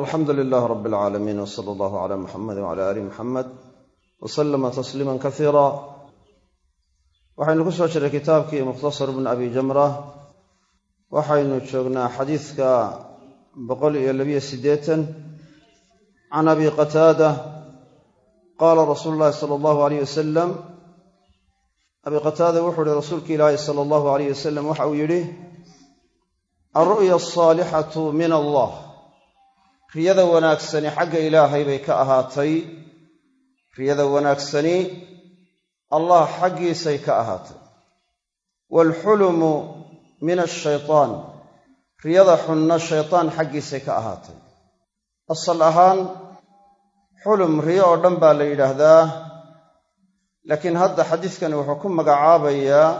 alxamdu lilaah rab alcaalamiin w sala allahu cala muxamedi wcala aali muxamed wa salama tasliima kasiira waxaynu ku soo jiray kitaabkii mukhtasar bn abi jamra waxaynu joognaa xadiidka boqol iyo labiyo siddeetan. Can abi qataada qaala rasuulu llahi sala allahu aleyh wasalam abi qataada wuxuu ihi rasuulka ilaahi sala allahu aleyh wasalam waxa uu yidhi alru'ya asaalixatu min allah riyada wanaagsani xagga ilaahay bay ka ahaatay. Riyada wanaagsani allah xaggiisay ka ahaatay. Waalxulumu min ashaytaan riyada xunna shaytaan xaggiisay ka ahaatay. Asal ahaan xulum riyo oo dhan baa la yidhaahdaa laakiin hadda xadiidkani wuxuu ku magacaabayaa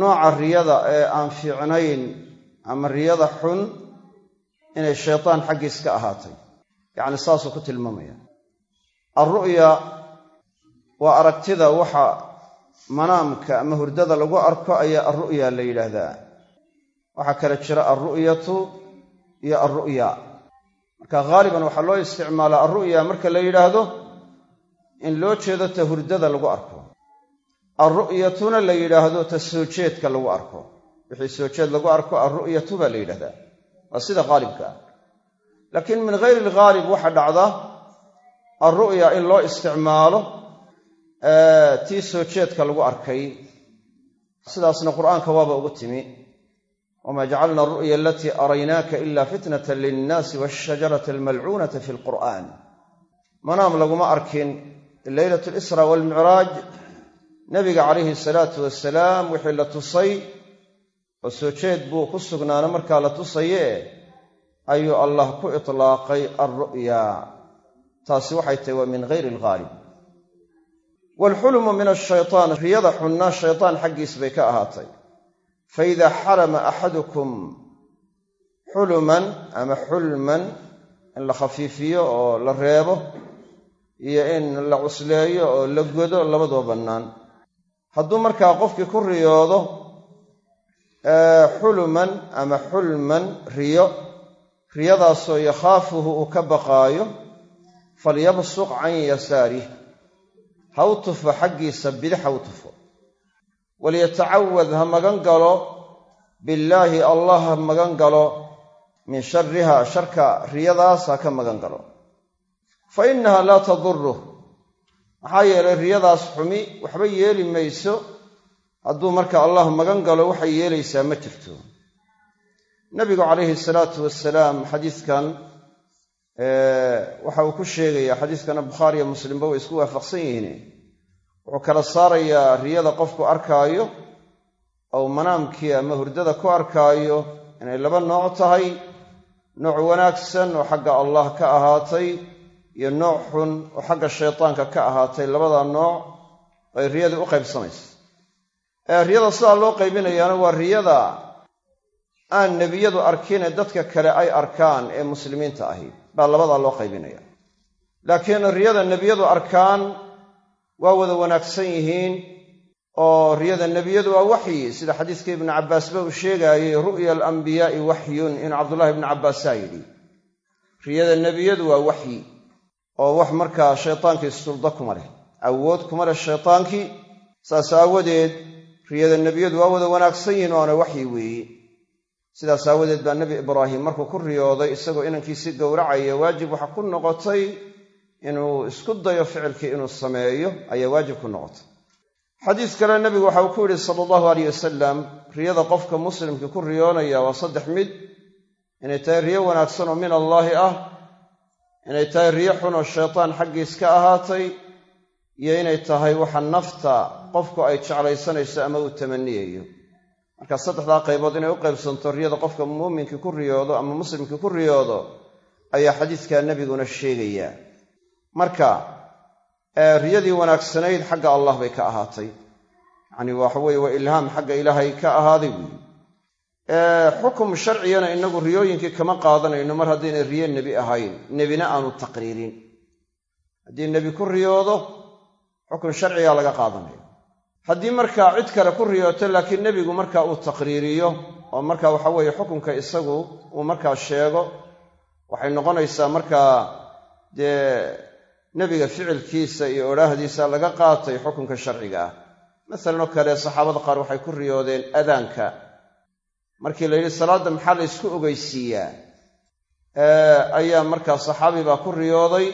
nooca riyada ee aan fiicnayn ama riyada xun inay shaytaan xaggiis ka ahaatay. Yacni saasuu ku tilmaamaya. Alru'ya waa aragtida waxa manaamka ama hurdada lagu arko ayaa alru'ya la yidhaahdaa. Waxaa kale jira alru'yatu iyo alru'ya marka haaliban waxaa loo isticmaalaa alru'ya marka la yidhaahdo in loo jeedo ta hurdada lagu arko. Alru'yatuna la yidhaahdo ta soo jeedka lagu arko. Wixii soo jeed lagu arko alru'yatu baa la yidhahdaa waa sida haalibka ah laakiin min hayri alghaalib waxa dhacda alru'ya in loo isticmaalo tii soo jeedka lagu arkay. Sidaasna qur'aanka waaba ugu timi. Wamaa jacalna aru'ya alatii araynaaka ila fitnatan linnaasi waashajarata almalcuunata fi lqur'aan manaam laguma arkin. Leylat alisra waalmicraaj nabiga calayhi salaatu wasalaam wixii la tusay oo soo jeed buu ku sugnaana markaa la tusaye ayuu allah ku itlaaqay alru'ya taasi waxay tahay waa min hayri alghaalib waalxulumu min ashaytaan riyada xunna shaytaan xaggiis bay ka ahaatay. Fa idaa xalama axadukum xuluman ama xulman in la khafiifiyo oo la reebo iyo in la cusleeyo oo la godo labaduba bannaan. Hadduu markaa qofkii ku riyoodo xuluman ama xulman riyo. Riyadaasoo yakhaafuhu uu ka baqaayo falyabsuq can yasaarih ha u tufo xaggiisa bidix ha u tufo. Waliyatacawad ha magan galo. Billaahi allah ha magan galo. Min shariha sharka riyadaas ha ka magan galo. Fa innaha laa taduruh maxaa yeelay riyadaas xumi waxba yeeli mayso hadduu marka allah magan galo waxay yeelaysaa ma jirto. Nabigu calayhi salaatu wasalaam xadiidkan waxa uu ku sheegayaa xadiiskana bukhaariyo muslimba way isku waafaqsan yihiin. Wuxuu kala saarayaa riyada qofku arkaayo ou manaamkii ama hurdada ku arkaayo inay laba nooc tahay. Nooc wanaagsan oo xagga allah ka ahaatay iyo nooc xun oo xagga shaytaanka ka ahaatay. Labada nooc ay riyadii u qaybsamaysa riyada sidaa loo qaybinayaana waa riyada aan nebiyadu arkin ee dadka kale ay arkaan ee muslimiinta ahi baa labadaa loo qaybinaya. Laakiin riyada nebiyadu arkaan waa wada wanaagsan yihiin oo riyada nebiyadu waa waxyi sida xadiiska ibnu cabbaasba uu sheegaayey ru'ya alambiyaa'i waxyun in cabdullahi ibnu cabbaasaa yidhi. Riyada nebiyadu waa waxyi oo wax markaa shaytaankii sulda kuma leh awood kuma leh shaytaankii saas aawadeed riyada nebiyadu waa wada wanaagsan yihiin oona waxyi weeye sidaas aawadeed baa nebi ibraahim markuu ku riyooday isagoo inankiisii gowracaya waajib waxa ku noqotay inuu isku dayo ficilkii inuu sameeyo ayaa waajib ku noqotay. Xadiis kale nebigu waxa uu ku yidhi sala allahu aleyh wasalam riyada qofka muslimkii ku riyoonaya waa saddex mid. Inay tahay riyo wanaagsan oo min allaahi ah inay tahay riyo xun oo shaytaan xaggiis ka ahaatay iyo inay tahay waxa nafta qofku ay jeclaysanayso ama uu tamaniyayo marka saddexdaa qaybood inay u qaybsanto riyada qofka muuminkii ku riyoodo ama muslimkii ku riyoodo ayaa xadiidkaa nebiguna sheegaya. Marka riyadii wanaagsanayd xagga allah bay ka ahaatay. Yacni waxa weye waa ilhaam xagga ilaahay ka ahaaday buuyi xukum sharcigana inagu riyooyinkii kama qaadanayno mar haddaynay riyo nebi ahayn nebina aanu taqriirin. Haddii nebi ku riyoodo xukun sharcigaa laga qaadanaya haddii markaa cid kale ku riyooto laakiin nebigu markaa uu taqriiriyo oo markaa waxa weeye xukunka isagu uu markaa sheego waxay noqonaysaa markaa dee nebiga ficilkiisa iyo odhaahdiisa laga qaatay xukunka sharciga ah. Masalan oo kale saxaabada qaar waxay ku riyoodeen adaanka markii la yidhi salaadda maxaa la ysku ogeysiiyaa? Ayaa markaa saxaabi baa ku riyooday.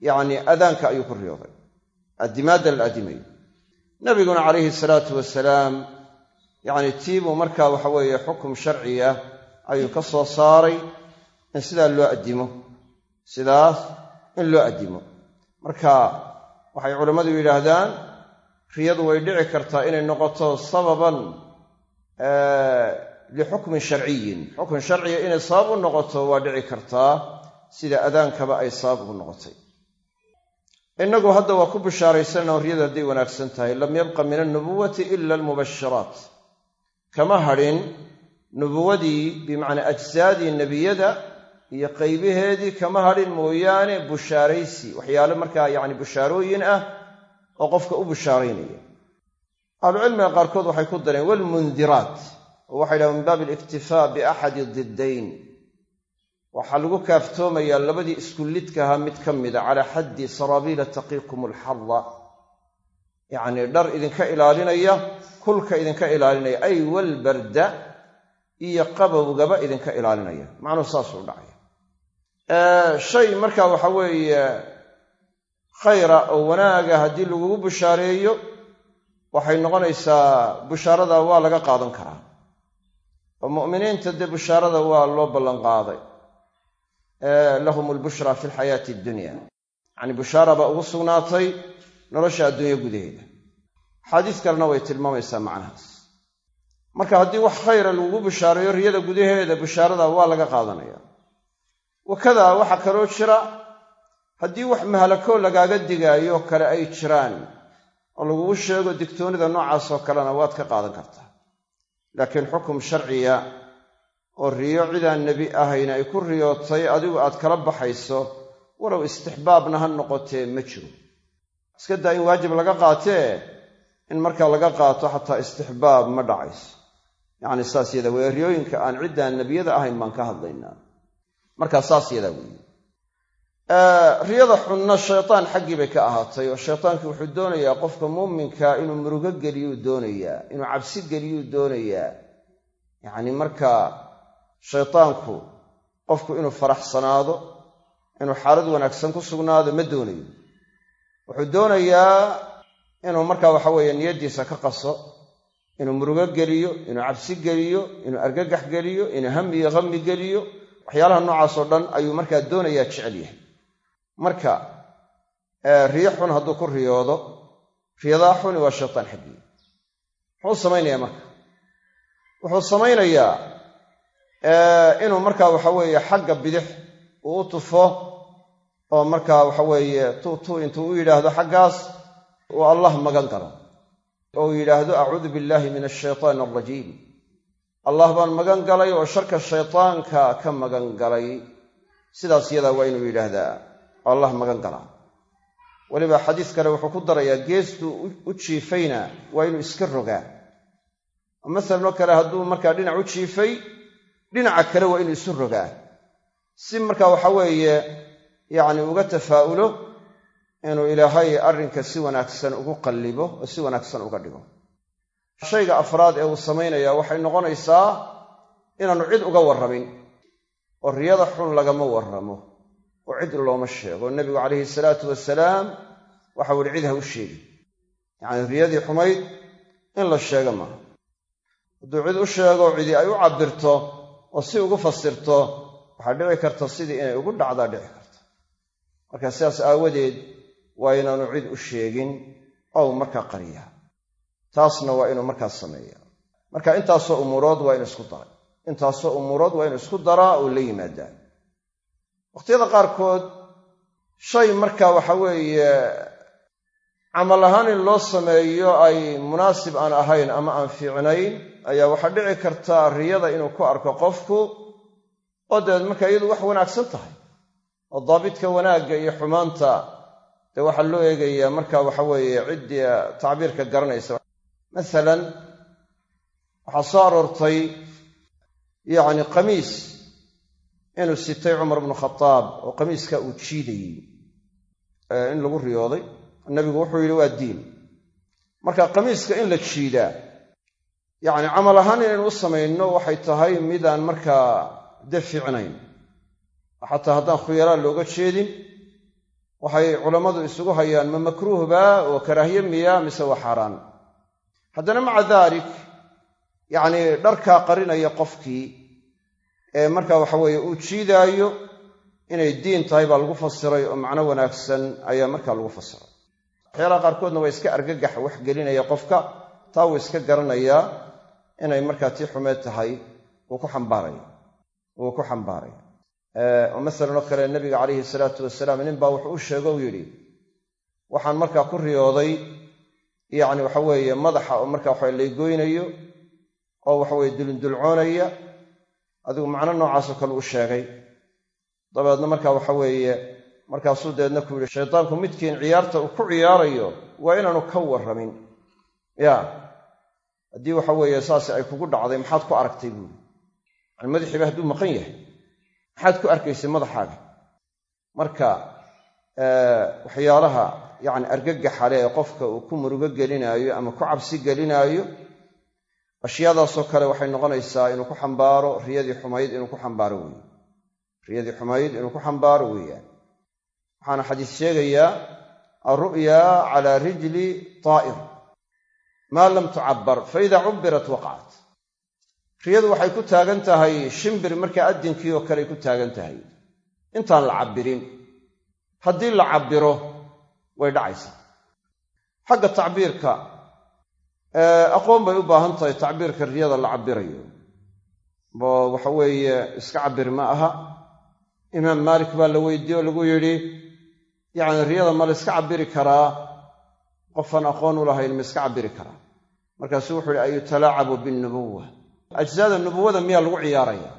Yacni adaanka ayuu ku riyooday addimaadda la addimayo nabiguna calayhi salaatu wasalaam yacni tiibuu markaa waxa weeye xukum sharciya ayuu ka soo saaray in sidaa loo addimo sidaas in loo addimo marka waxay culammadu yidhaahdaan riyadu way dhici kartaa inay noqoto sababan lixukmin sharciyin xukun sharciya inay sabab u noqoto waa dhici kartaa sida adaankaba ay sabab ugu noqotay innagu hadda waa ku bishaaraysanao riyadu hadday wanaagsan tahay. Lam yabqa min alnubuwati ila almubashiraat kama hadhin nubuwadii bimacnaa ajsaadii nebiyada iyo qaybaheedii kama hadhin mooyaane bushaaraysi. Waxyaale markaa yacni bushaarooyin ah oo qofka u bushaaraynaya. Ahlucilmiga qaarkood waxay ku dareen walmundiraat oo waxay dhahan min baabi aliktifaa biaxadi diddayn waxaa lagu kaaftoomayaa labadii isku lidkahaa mid ka mida calaa xaddi saraabiila taqiikum alxarra. Yacnii dhar idinka ilaalinaya kulka idinka ilaalinaya ay walbarda iyo qabowgaba idinka ilaalinaya. Macnuhu saasuu dhacaya. Shay markaa waxa weeye khayra oo wanaaga haddii lagugu bushaareeyo waxay noqonaysaa bushaarada waa laga qaadan karaa. Oo mu'miniinta dee bushaarada waa loo ballanqaaday lahum albushra fi alxayaati addunya. Yacni bushaara baa ugu sugnaatay nolosha adduunya gudaheeda. Axaadiis kalena way tilmaamaysaa macnahaas. Marka haddii wax khayra lagugu bushaareeyo riyada gudaheeda bushaarada waa laga qaadanaya. Wakadaa waxaa kaloo jira haddii wax mahalakoo lagaaga digaayo kale ay jiraan oo lagugu sheego digtoonnida noocaasoo kalena waad ka qaadan kartaa. Laakiin xukum sharciya oo riyo cidaan nebi ahayna ay ku riyootay adigu aad kala baxayso walow istixbaabna ha noqotee ma jiro. Iska daa in waajib laga qaatee in markaa laga qaato xataa istixbaab ma dhacayso. Yacni saas yadaa weye riyooyinka aan ciddaan nebiyada ahayn baan ka hadlaynaa. Markaa saas yadaa weeye. Riyada xunna shaytaan xaggii bay ka ahaatay oo shaytaankii wuxuu doonayaa qofka muuminka inuu murugo geliyuu doonayaa inuu cabsi geliyuu doonayaa. Yacni markaa shaytaanku qofku inuu faraxsanaado inuu xaalad wanaagsan ku sugnaado ma doonayo. Wuxuu doonayaa inuu markaa waxa weeye niyaddiisa ka qaso inuu murugo geliyo inuu cabsi geliyo inuu argagax geliyo inuu ham iyo hammi geliyo waxyaalaha noocaasoo dhan ayuu markaa doonayaa jecel yahay. Marka riyo xun hadduu ku riyoodo riyadaa xuni waa shaytaan xaggii muxuu samaynayaa marka. Wuxuu samaynayaa inuu markaa waxa weeye xagga bidix uu tufo oo markaa waxa weeye tuutuu intuu u yidhaahdo xaggaas uu allah magan galo oo yidhaahdo acuudu billaahi min ashaytaani alrajiim allah baan magan galay oo sharka shaytaanka ka magan galay. Sidaas yadaa waa inuu yidhaahdaa. Allah magan galaa. Weliba xadiis kale wuxuu ku darayaa geestuu u jiifayna waa inuu iska rogaa. Masalan oo kale hadduu markaa dhinac u jiifay dhinaca kale waa inuu isu rogaa si markaa waxa weeye yacni uga tafaa'ulo inuu ilaahay arrinka si wanaagsan ugu qallibo oo si wanaagsan uga dhigo. Shayga afraad ee uu samaynayaa waxay noqonaysaa inaannu cid uga warramin oo riyada xun lagama warramo oo cid looma sheego. Nebigu calayhi salaatu wasalaam waxau ihi cid ha u sheegin yacni riyadii xumayd in la sheego maaha. Hadduu cid u sheego cidii ay u cabbirto oo si ugu fasirto waxaa dhici karta sidii inay ugu dhacdaa dhici karta marka sidaas aawadeed waa inaanu cid u sheegin ow markaa qariya. Taasna waa inuu markaas sameeya. Marka intaasoo umuurood waa inu isku daray. Intaasoo umuurood waa inuu isku daraa oo la yimaadaa wakhtiyada qaarkood shay marka waxa weeye camal ahaan in loo sameeyo ay munaasib aan ahayn ama aan fiicnayn ayaa waxaa dhici karta riyada inuu ku arko qofku oo dabeed marka iyadu wax wanaagsan tahay oo daabidka wanaagga iyo xumaanta dee waxaa loo eegayaa marka waxa weeye ciddii tacbiirka garanaysa. Masalan waxaa soo aroortay yacni qamiis inuu sitay cumar bnu khadaab oo qamiiska uu jiidayey in lagu riyooday nabigu wuxuu yidhi waa diin. Marka qamiiska in la jiidaa yacni camal ahaan inaynu u samayno waxay tahay midaan markaa de fiicnayn. Xataa haddaan khuyalaa looga jeedin waxay culammadu isugu hayaan ma makruuhba oo karaahiye miya mise waa xaaraan? Haddana maca daalik yacnii dharkaa qarinaya qofkii ee markaa waxa weeye uu jiidaayo inay diin tahay baa lagu fasiray oo macno wanaagsan ayaa markaa lagu fasiray waxyaalaha qaarkoodna waa iska argagax wax gelinaya qofka taa wuu iska garanayaa inay markaa tii xumeed tahay wuu ku xambaaraya wuu ku xambaaraya. Oo masalan oo kale nabiga calayhi salaatu wasalaam nin baa wuxuu u sheego u yidhi waxaan markaa ku riyooday yacni waxa weeye madaxa oo markaa waxa laygoynayo oo waxaweye dulindulcoonaya adigu macno noocaasoo kale u sheegay. Dabeedna markaa waxa weeye markaasuu dabeedna ku yidhi shaydaanku midkiin ciyaarta uu ku ciyaarayo waa inaanu ka warramin. Ya. Haddii waxa weeye saasi ay kugu dhacday maxaad ku aragtay buuri yani madaxiiba hadduu maqan yahay. Maxaad ku arkaysay madaxaaga? Marka waxyaalaha yacni argagaxale ee qofka uu ku murugo gelinaayo ama ku cabsi gelinaayo ashyaadaasoo kale waxay noqonaysaa inuu ku xambaaro riyadii xumayd inuu ku xambaaro weeye riyadii xumayd inuu ku xambaaro weeyaan waxaana xadiis sheegayaa alru'ya calaa rijli taa'ir maa lam tucabbar faida cubbirat waqacat riyadu waxay ku taagan tahay shimbir markaa addinkii oo kale ku taagan tahay. Intaan la cabbirin. Haddii la cabbiro way dhacaysaa. Xagga tacbiirka aqoon bay u baahan tahay tacbiirka riyada la cabbirayo. Bo waxa weeye iska cabbir ma aha. Imaam maalik baa la weydiiye oo lagu yidhi yacni riyada ma la iska cabbiri karaa? Qofaan aqoon u lahayn ma iska cabbiri karaa? Markaasuu wuxuu yihi ayutalaacabu binnubuwa ajsaada nubuwada miyaa lagu ciyaaraya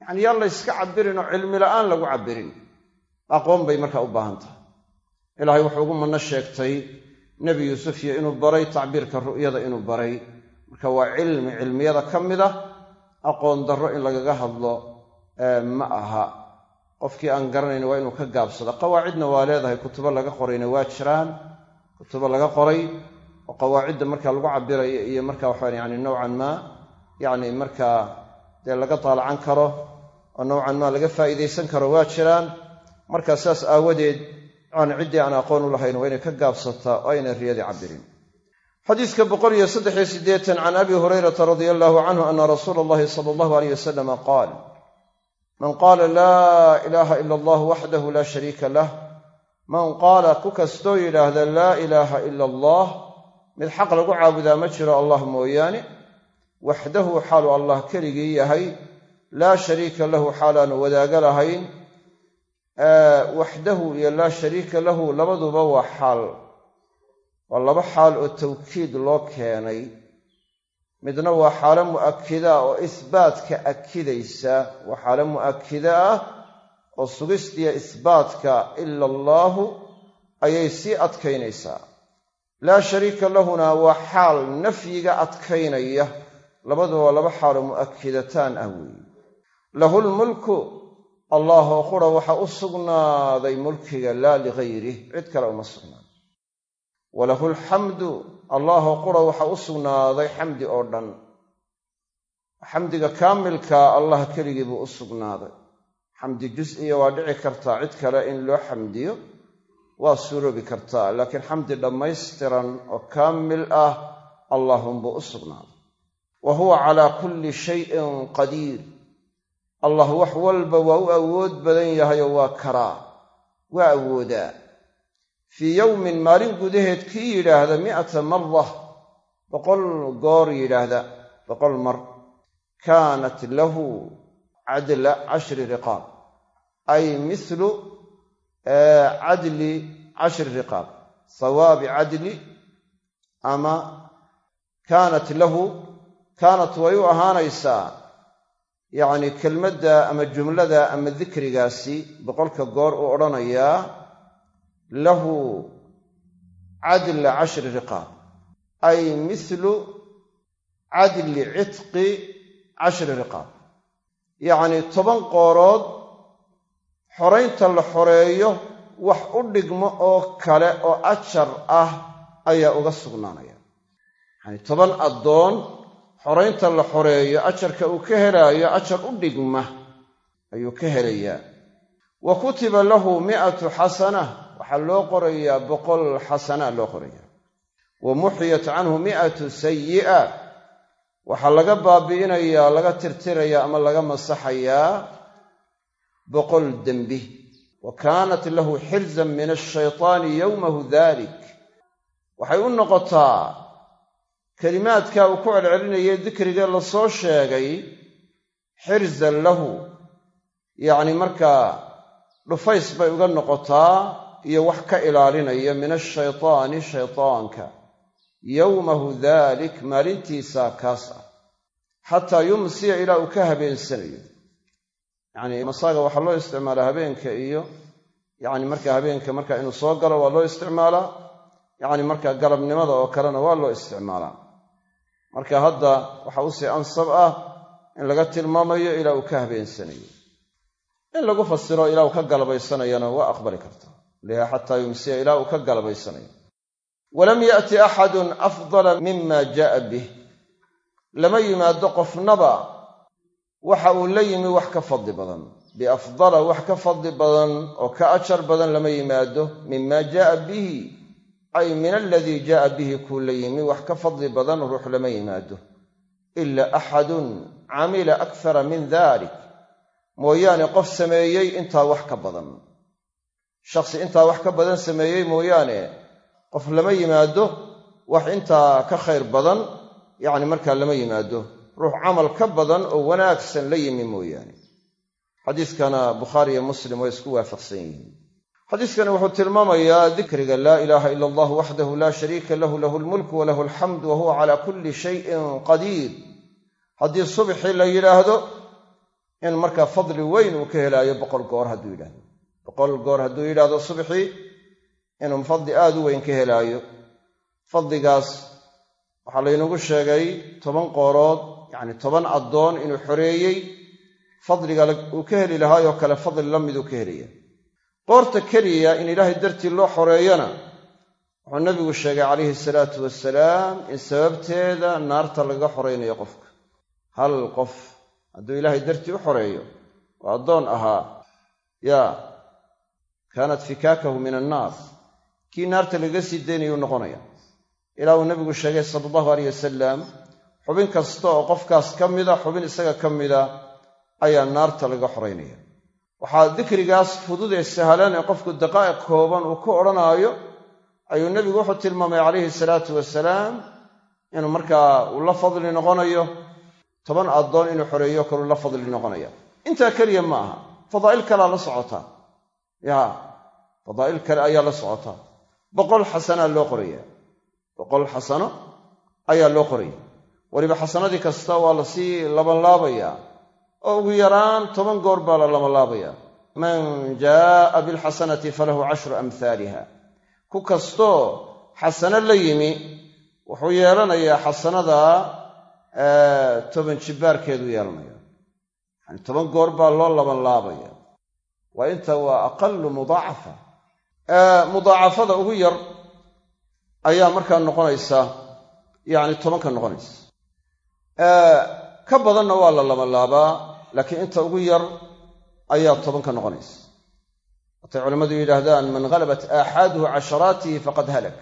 yacni yaan la yska cabbirin oo cilmi la'aan lagu cabbirin. Aqoon bay markaa u baahan tahay. Ilaahay wuxuu ugu manno sheegtay nebi yuusuf iyo inuu baray tacbiirka ru'yada inuu baray. Marka waa cilmi cilmiyada ka mid ah aqoon darro in lagaga hadlo ma aha qofkii aan garanayn waa inuu ka gaabsado. Qawaacidna waa leedahay kutubo laga qorayna waa jiraan. Kutubo laga qoray oo qawaacidda markaa lagu cabirayo iyo marka waxaan yani nowcan maa yacni markaa dee laga daalacan karo oo nowcan maa laga faa'iidaysan karo waa jiraan. Markaa saas aawadeed yani ciddii aan aqoon u lahayn waa inay ka gaabsataa oo aynay riyadii cabbirin. Xadiiska boqol iyo saddexiyo siddeetan can abi hurayrata radia allaahu canhu ana rasuula allahi sala allahu aleyh wasalama qaal man qaala laa ilaaha ila allah waxdahu laa shariika lah. Man qaala ku kastoo yidhaahda laa ilaaha ila allah mid xaq lagu caabudaa ma jiro allah mooyaane. Waxdahu xaalu allah keligii yahay laa shariika lahu xaalaanu wadaaga lahayn. Waxdahu iyo laa shariika lahu labaduba waa xaal. Waa laba xaal oo tawkiid loo keenay midna waa xaalo mu'akida oo isbaatka akidaysa. Waa xaalo mu'akida ah oo sugistiya isbaatka ila allaahu ayay sii adkaynaysaa. Laa shariika lahuna waa xaal nafyiga adkaynaya. Labaduba waa laba xaaloo mu'akidataan ah weeye lahu lmulku allaahoo qura waxa u sugnaaday mulkiga laa ligayrih cid kale uma sugnaan. Walahu alxamdu allaahoo qura waxa u sugnaaday xamdi oo dhan. Xamdiga kaamilkaa allah keligii buu u sugnaaday. Xamdi jus'iya waa dhici kartaa cid kale in loo xamdiyo waa suuroobi kartaa. Laakiin xamdi dhammaystiran oo kaamil ah allahunbuu u sugnaaday. Wa huwa calaa kulli shayin qadiir. Allah wax walba waa u awood badan yahayoo waa karaa waa awoodaa fii yowmin maalin gudaheed kii yidhaahda mi'ata mara boqol goor yidhaahda boqol mar kaanat lahu cadla cashri riqaab. Ay mithlu cadli cashri riqaab. Sawaabi cadli ama kaanat lahu kaanat way u ahaanaysaa yacni kelmadda ama jumlada ama dikrigaasi boqolka goor uu odhanayaa lahu cadla cashri riqaab ay mithlu cadli citqi cashri riqaab yacnii toban qoorood xoraynta la xoreeyo wax u dhigmo oo kale oo ajar ah ayaa uga sugnaanaya. Yacani toban addoon xoraynta la xoreeyo ajarka uu ka helaayo ajar u dhigma ayuu ka helayaa. Wa kutiba lahu mi'atu xasana waxaa loo qorayaa boqol xasana loo qorayaa. Wa muxiyat canhu mi'atu sayi'a waxaa laga baabi'inayaa laga tirtirayaa ama laga masaxayaa boqol dembi. Wa kaanat lahu xirzan min ashaytaani yowmahu dalik waxay u noqotaa kelimaadka uu ku celcelinayay dikrigee la soo sheegay xirzan lahu. Yacni markaa dhufays bay uga noqotaa iyo wax ka ilaalinaya min ashaytaani shaytaanka. Yowmahu dalik maalintiisaa kaas ah. Xataa yumsiya ilaa uu ka habeensanayo. Yacni masaaga waxaa loo isticmaalaa habeenka iyo yacni marka habeenka marka inuu soo galo waa loo isticmaalaa. Yacni marka galabnimada oo kalena waa loo isticmaalaa. Marka hadda waxa u sii ansab ah in laga tilmaamayo ilaa uu ka habeensanayo. In lagu fasiro ilaa uu ka galabaysanayana waa aqbali kartaa liha xataa yumsiya ilaa uu ka galabaysanayo walam yaati axadun afdala mima jaaa bih. Lama yimaado qofnaba waxa uu la yimi wax ka fadli badan. Biafdala wax ka fadli badan oo ka ajar badan lama yimaado mima jaaa bihi ay min aladii jaaa bihi kuu la yimi wax ka fadli badan ruux lama yimaado. Ila axadun camila akthara min dalik mooyaane qof sameeyey intaa wax ka badan shakhsi intaa wax ka badan sameeyey mooyaane. Qof lama yimaado wax intaa ka khayr badan yacni markaa lama yimaado. Ruux camal ka badan oo wanaagsan la yimi mooyaane. Xadiiskana bukhaari iyo muslim way isku waafaqsan yihiin. Xadiiskani wuxuu tilmaamayaa dikriga laa ilaaha ila allah waxdahu laa shariika lahu lahu lmulku walahu alxamdu wa huwa calaa kulli shayin qadiir. Haddii subxii la yidhaahdo in markaa fadli weyn uu ka helaayo boqol goor hadduu yidhahdo boqol goor hadduu yidhahdo subxii inuu fadli aada u weyn ka helaayo. Fadligaas waxaa laynagu sheegay toban qoorood yacni toban addoon inuu xoreeyey. Fadliga uu ka heli lahaayoo kale fadli la miduu ka helaya qoorta keliya in ilaahay dartii loo xoreeyana wuxuu nabigu sheegay calayhi salaatu wasalaam in sababteeda naarta lagaga xoraynayo qofka. Hal qof hadduu ilaahay dartii u xoreeyo oo addoon ahaa yaa kaanat fikaakahu min annaar kii naarta lagaga sii daynayuu noqonaya. Ilaa uu nabigu sheegay sala allahu aleyh wasalam xubin kasta oo qofkaas ka mida xubin isaga ka mida ayaa naarta laga xoraynaya waxaa dikrigaas fudud ee sahlan ee qofku daqaa'iq kooban uu ku odhanaayo ayuu nebigu wuxuu tilmaamay calayhi salaatu wasalaam inuu markaa uu la fadli noqonayo toban addoon inuu xoreeyo kaluu la fadli noqonaya. Intaa keliya ma aha fadaa'il kalea la socotaa ya fadaa'il kale ayaa la socotaa boqol xasanaa loo qoraya. Boqol xasano ayaa loo qoraya. Weliba xasanadii kasta waa la sii labanlaabayaa oo ugu yaraan toban goor baa la labanlaabayaa man jaa'a bilxasanati falahu cashru amhaaliha ku kastoo xasano la yimi wuxuu yeelanayaa xasanada toban jibbaarkeedu yeelanaya yani toban goor baa loo labanlaabaya waa inta waa aqalu mudaacafa mudaacafada ugu yar ayaa markaa noqonaysa yacni tobanka noqonaysa. Ka badanna waa la labanlaabaa laakiin inta ugu yar ayaa tobanka noqonaysa. Watay culammadu yidhaahdaan man halabat aaxaaduhu casharaatihi faqad halak.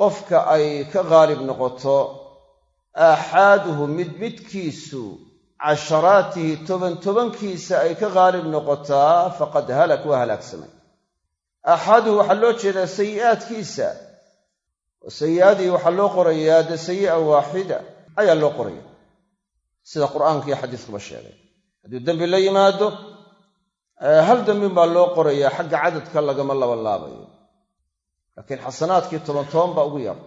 Qofka ay ka haalib noqoto aaxaaduhu mid midkiisu casharaatihi toban tobankiisa ay ka haalib noqotaa faqad halak waa halaagsamay aaxaaduhu waxaa loo jeedaa sayi'aadkiisa. Oo sayi'adii waxaa loo qorayaa dee sayi'a waaxida ayaa loo qoraya sida qur'aanka iyo xadiiskuba sheegay. Hadduu dembi la yimaado hal dembin baa loo qorayaa xagga cadadka lagama labanlaabayo laakiin xasanaadkii toban toban baa ugu yar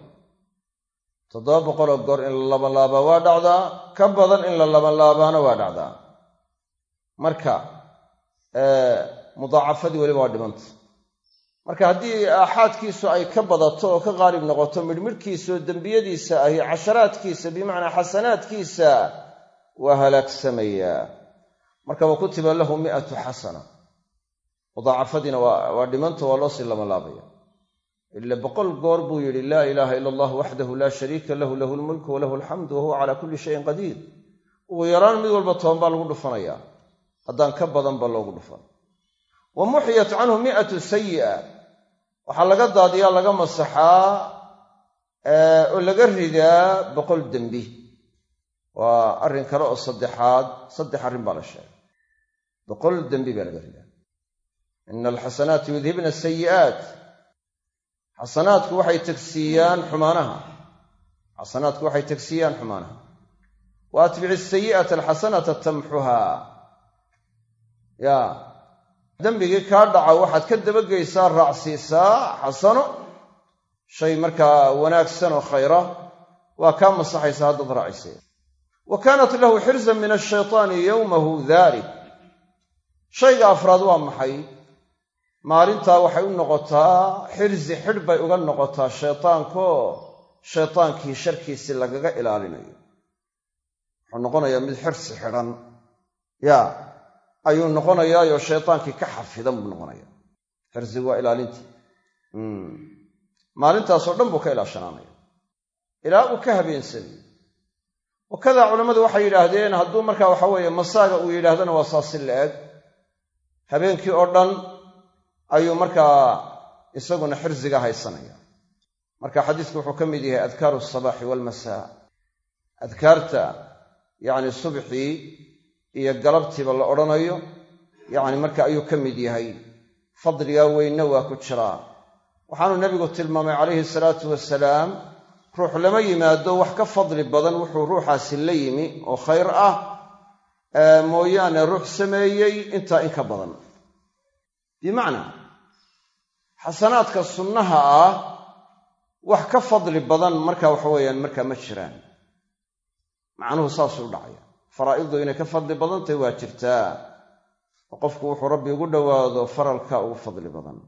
toddoba boqoloo goor in la labanlaabaa waa dhacdaa ka badan in la labanlaabaana waa dhacdaa marka mudaacafadii weliba waa dhimanta marka haddii aaxaadkiisu ay ka badato oo ka qaalib noqoto midhmidhkiisaoo dembiyadiisa ahi casharaadkiisa bimacnaa xasanaadkiisa waa halaagsamayaa. Marka wa kutiba lahu mi'atu xasana. Mudaacafadiina waa dhimanta waa loo sii lamalaabaya ila boqol goor buu yidhi laa ilaaha ila allah waxdahu laa shariika lahu lahu lmulku walahu alxamdu wahuwa calaa kulli shayin qadiir ugu yaraan mid walba toban baa lagu dhufanayaa haddaan ka badan ba loogu dhufan. Wa muxiyat canhu mi'atu sayi'a waxaa laga daadiyaa laga masaxaa oo laga ridaa boqol dembi. Waa arrin kale oo saddexaad saddex arrin baa la sheegay. Boqol dembi baa laga ridaa. Ina alxasanaati yudhibna asayi'aat xasanaadku waxay tagsiiyaan xumaanaha. Xasanaadku waxay tagsiiyaan xumaanaha. Wa atbici asayi'ata alxasanata tamxuhaa ya dembigii kaa dhaca waxaad ka dabageysaa raacsiisaa xasano. Shay markaa wanaagsan oo khayra waa kaa masaxaysaa haddaad raacisay wa kaanat lahu xirzan min ashaytaani yowmahu dalik shayga afraad waa maxay maalintaa waxay u noqotaa xirsi xidh bay uga noqotaa shaytaankaoo shaytaankii sharkiisii lagaga ilaalinayo. Wuxuu noqonayaa mid xirsi xidhan ya ayuu noqonayaayoo shaytaankii ka xafidan buu noqonaya xirsigu waa ilaalintii. Maalintaasoo dhan buu ka ilaashanaanaya. Ilaa uu ka habeensanayo wakadaa culammadu waxay yidhaahdeen hadduu markaa waxa weeye masaaga uu yidhaahdana waa saasi la-eg habeenkii oo dhan ayuu markaa isaguna xirsiga haysanaya. Marka xadiisku wuxuu ka mid yahay adkaaru asabaaxi waalmasaa adkaarta yacni subxii iyo galabtiiba la odhanayo yacni marka ayuu ka mid yahay. Fadligaa weynna waa ku jiraa waxaanu nebigu tilmaamay calayhi salaatu wasalaam ruux lama yimaado wax ka fadli badan wuxuu ruuxaasi la yimi oo khayr ah. Mooyaane ruux sameeyey intaa in ka badan. Bimacnaa xasanaadka sunnaha ah wax ka fadli badan marka waxa weeyaan markaa ma jiraan. Macnuhu saasuu dhacaya. Faraa'iddu inay ka fadli badan tahay waa jirtaa oo qofku wuxuu rabbi ugu dhowaado faralka ugu fadli badan.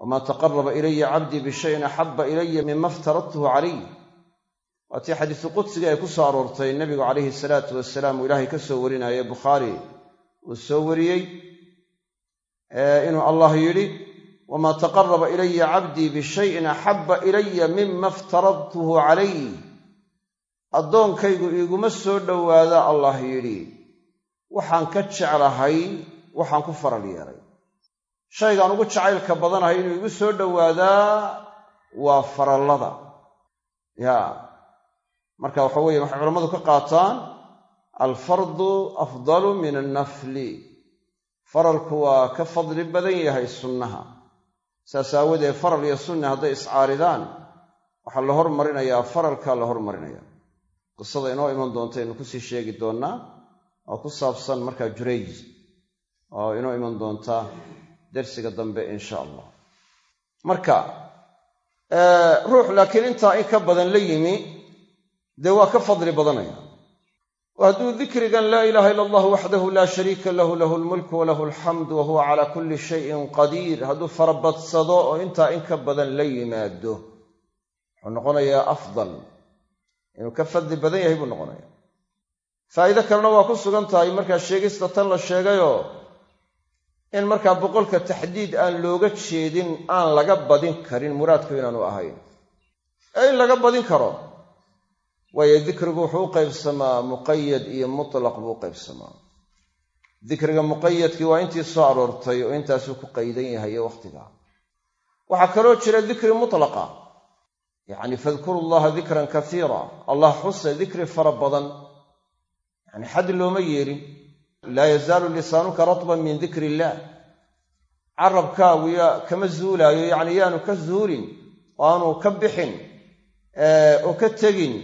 Wamaa taqaraba ilaya cabdii bishayin axabba ilaya mima iftaradtuhu calayh waatii xadiisu qudsiga ay ku soo aroortay nebigu calayhi salaatu wasalaam uu ilaahay ka soo warinaaye bukhaari. Uu soo wariyey inuu allah yidhi wamaa taqaraba ilaya cabdii bishayin axabba ilaya mima iftaradtuhu calayh addoonkaygu iiguma soo dhowaada allah yidhi. Waxaan ka jeclahay waxaan ku faral yeelay. Shaygaan ugu jacaylka badanahay inuu igu soo dhowaadaa waa farallada. Ya marka waxa weeye waxay culammadu ka qaataan alfardu afdalu min annafli. Faralku waa ka fadli badan yahay sunnaha saas aawadeed faral iyo sunna hadday iscaaridaan waxaa la hormarinayaa faralka la hormarinaya qisada inoo iman doonta aynu ku sii sheegi doonnaa oo ku saabsan markaa jurayj oo inoo iman doonta darsiga dambe insha allah. Marka ruux laakiin intaa in ka badan la yimi dee waa ka fadli badanaya hadduu dikrigan laa ilaaha ila allah waxdahu laa shariika lahu lahu lmulku walahu alxamdu wa huwa calaa kulli shayin qadiir hadduu farabadsado oo intaa in ka badan la yimaado wuxuu noqonayaa afdal inuu ka fadli badan yahay buu noqonaya faa'iide kalena waa ku sugan tahay markaa sheegista tan la sheegayoo in markaa boqolka taxdiid aan looga jeedin aan laga badin karin muraadku inaanu ahayn ee in laga badin karo waayo dikrigu wuxuu u qaybsamaa muqayad iyo mutlaq buu u qaybsamaa. Dikriga muqayadkii waa intii soo aroortay oo intaasuu ku qaydan yahay ee wakhtigaa waxaa kaloo jira dikri mutlaqa. Yacni fadkuru llaha dikran kasiira allah xusa dikri fara badan. Yacni xad looma yeelin laa yazaalu lisaanuka ratban min dikri illaah carabkaagu yaa kama zuulaayo yacni yaanu ka zuulin oo aanu ka bixin oo ka tegin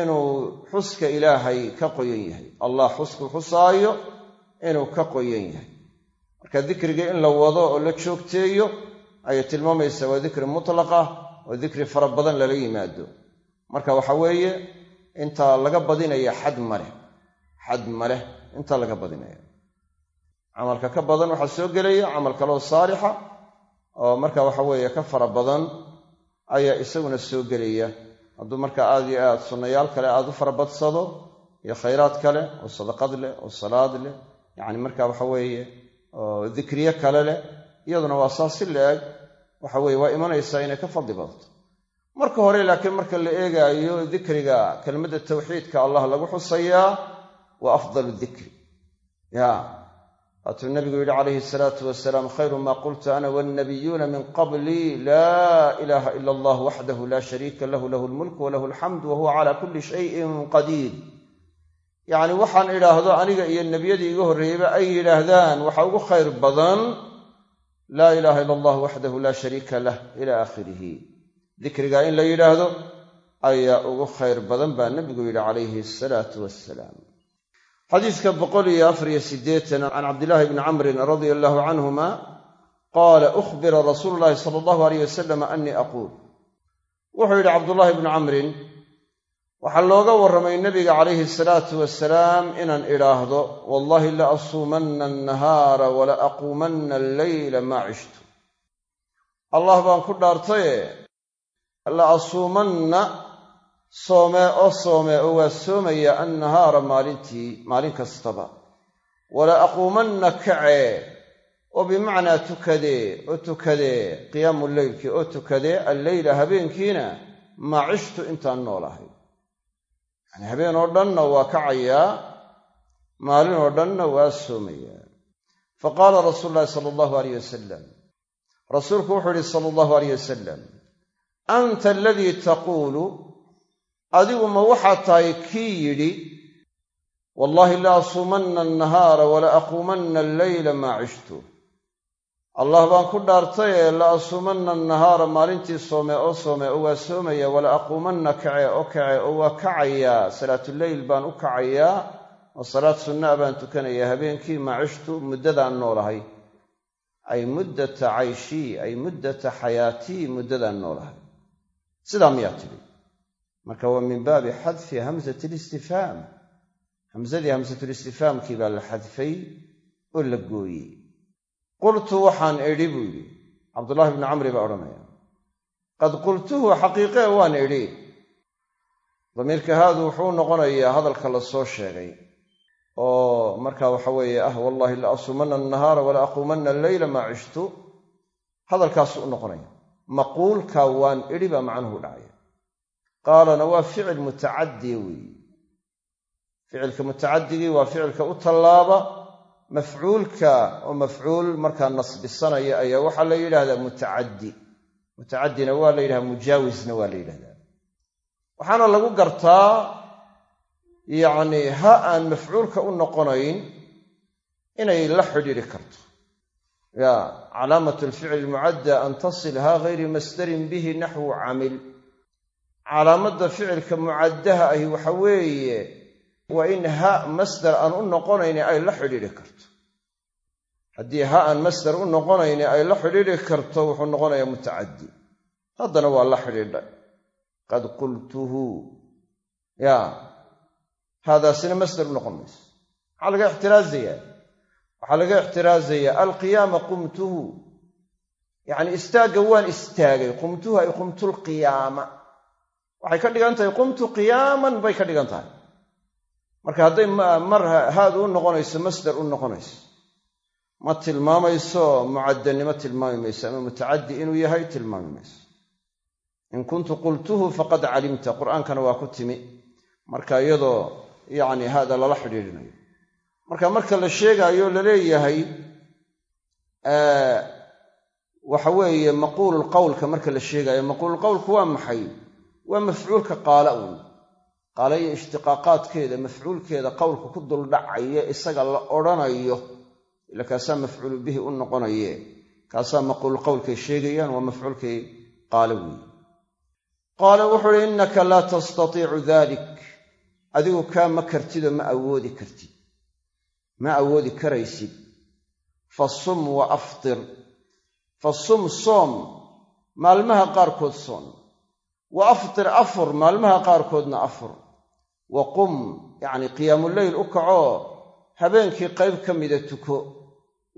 inuu xuska ilaahay ka qoyan yahay. Allah xusku xusaayo inuu ka qoyan yahay. Marka dikriga in la wado oo la joogteeyo ayay tilmaamaysaa waa dikri mutlaqa oo dikri fara badan lala yimaado. Marka waxa weeye intaa laga badinaya xad maleh xad maleh intaa laga badinaya. Camalka ka badan waxaa soo gelaya camal kaloo saalixa oo marka waxa weeye ka fara badan ayaa isaguna soo gelaya hadduu marka aad iyo aad sunnayaal kale aad u farabadsado iyo khayraad kale oo sadaqad leh oo salaad leh yacni marka waxa weeye oo dikriye kale leh iyaduna waa saas si la-eg waxa weeye waa imanaysaa inay ka fadli badato marka hore laakiin marka la eegaayo dikriga kelmadda tawxiidka allah lagu xusayaa waa afdalu dikri. Ya waatuu nabigu yidhi calayhi salaatu wasalaam khayru maa qultu ana wannabiyuuna min qablii laa ilaaha ila allah waxdahu laa shariika lahu lahu lmulku walahu alxamdu wa huwa cala kulli shayin qadiir. Yacni waxaan idhaahdo aniga iyo nebiyadii iga horreeyeyba ay yidhaahdaan waxa ugu khayr badan laa ilaaha ila allah waxdahu laa shariika lah ila aakhirihi. Dikrigaa in la yidhaahdo ayaa ugu khayr badan baa nebigu yidhi calayhi asalaatu wassalaam xadiiska boqol iyo afariyo siddeetan can cabdillaahi bni camrin radia allahu canhuma qaala ukhbira rasuulu llahi sala allahu aleyh wasalam annii aquul. Wuxuu yidhi cabdullaahi bnu camrin waxaa looga warramay nebiga calayhi asalaatu wasalaam inaan idhaahdo wallahi la asuumanna annahaara wala aquumanna alleyla maa cishtu allah baan ku dhaartaye la asuumanna soomee oo soomee oo waa soomaya annahaara maalintii maalin kastaba. Wala aquumanna kacee oo bimacnaa tukadee oo tukadee qiyaamu leylkii oo tukadee alleyla habeenkiina maa cishtu intaan noolahay. Yacni habeen oo dhanna waa kacayaa maalin oo dhanna waa soomayaa fa qaala rasuulu sala allahu aleyh wasalam rasuulku wuxuu yihi sala allahu aleyh wasalam anta aladii taquulu adigu ma waxaad tahay kii yidhi wallaahi la asuumanna annahaara wala aquumanna alleyla maa cishtu. Allah baan ku dhaartayee la asuumanna annahaara maalintii soome oo soome oo waa soomaya wala aquumanna kace oo kace oo waa kacayaa salaatuleyl baan u kacayaa oo salaad sunnaa baan tukanayaa. Habeenkii maa cishtu muddadaan noolahay. Ay muddata cayshii ay muddata xayaatii muddadaan noolahay. Sidaa miyaa tidhi marka waa min baabi xadfi hamsati listifhaam hamsadii hamsatulistifhaamkii baa la xadfay oo la gooyey. Qultu waxaan idhi buu yidhi. Cabdullaahi bnu camri baa odhanaya. Qad qultuhu xaqiiqee waan idhi. Damiirka haadu wuxuu noqonayaa hadalka la soo sheegay oo marka waxa weeye ah wallahi la asuumanna annahaara wala aquumanna alleyla maa cishtu. Hadalkaasu u noqonaya. Maquulka waan idhi baa macnuhu dhacaya qaalana waa ficil mutacadiya weeye ficilka mutacadigii waa ficilka u tallaaba mafcuulka oo mafcuul markaa nasbisanaya ayaa waxaa la yidhahdaa mutacaddi. Mutacaddina waa la yidhahdaa mujaawisna waa la yidhahdaa waxaana lagu gartaa yacnii ha aan mafcuulka u noqonayn inay la xidhiiri karto. Ya calaamat alficli almucadda an tasil ha gayri masdarin bihi naxwu camil calaamadda ficilka mucaddaha ahi waxa weeye waa in ha masdar aan u noqonayni ay la xidhiidhi karto. Haddii ha aan masdar u noqonayni ay la xidhiidhi karto wuxuu noqonayaa mutacaddi. Haddana waa la xidhiidhay qad qultuhu. Ya. Haadaasina masdar u noqon mayso. Maxaa laga ixtiraazayaa. Waxaa laga ixtiraazayaa. Alqiyaama qumtuhu. Yacni istaagga waan istaagay. Qumtuhu ay qumtulqiyaama waxay ka dhigan tahay qumtu qiyaaman bay ka dhigan tahay. Marka hadday mar haad u noqonayso masdar u noqonayso ma tilmaamayso mucaddanimo tilmaami mayso ama mutacaddi inuu yahay tilmaami mayso in kuntu qultuhu faqad calimta qur'aankana waa ku timi. Marka iyadoo yacni haada lala xidhiidhinayo. Marka marka la sheegaayo la leeyahay waxa weeye maquululqowlka marka la sheegaayo maquululqowlku waa maxay waa mafcuulka qaala uun. Qaala iyo ishtiqaaqaadkeeda mafcuulkeeda qowlka ku duldhacaya isaga la odhanayo. Ila kaasaa mafcuulu bihi u noqonaye. Kaasaa maquululqowlkay sheegayaan waa mafcuulkay qaala weeye qaala wuxuu uhi innaka laa tastatiicu dalik adigu kaa ma kartidoo ma awoodi kartid. Ma awoodi karaysid. Fasum wa aftir. Fasum soom. Maalmaha qaarkood soom wa aftir afur maalmaha qaarkoodna afur. Wa qum yacni qiyaamuleyl u kacoo habeenkii qayb ka mida tuko.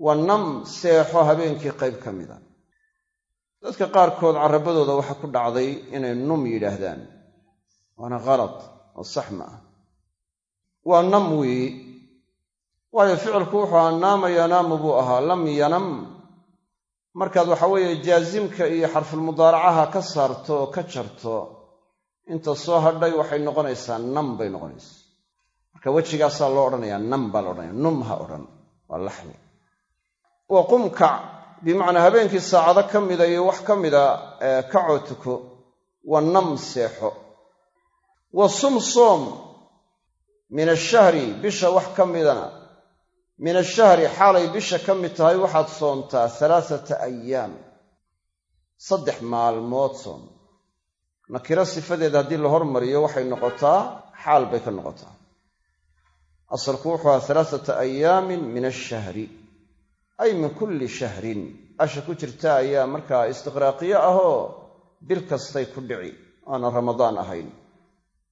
Wa nam seexo habeenkii qayb ka mida. Dadka qaarkood carabadooda waxaa ku dhacday inay num yidhaahdaan. Waana khalad oo sax ma ah. Waa nam weeye waayo ficilku wuxuu ahaa naama yanaamu buu ahaa lam yanam markaad waxa weeye jaasimka iyo xarfulmudaaracaha ka saarto oo ka jarto inta soo hadhay waxay noqonaysaa nam bay noqonaysaa. Marka wejigaasaa loo odhanayaa nam baa la odhanaya num ha odhan waa laxni wa qumkac bimacnaa habeenkii saacado ka mida iyo wax ka mida kacoo tuko wa nam seexo. Wa sum soom min ashahri bisha wax ka midana min ashahri xaalay bisha ka mid tahay waxaad soomtaa halaathata ayaam saddex maalmood soom nakiro sifadeeda haddii la hormariyo waxay noqotaa xaal bay ka noqotaa. Asalku wuxuu ahaa halaathata ayaamin min ashahri ay min kulli shahrin. Asha ku jirta ayaa markaa istiqraaqiyo ahoo bil kastay ku dhici. Aana ramadaan ahayn.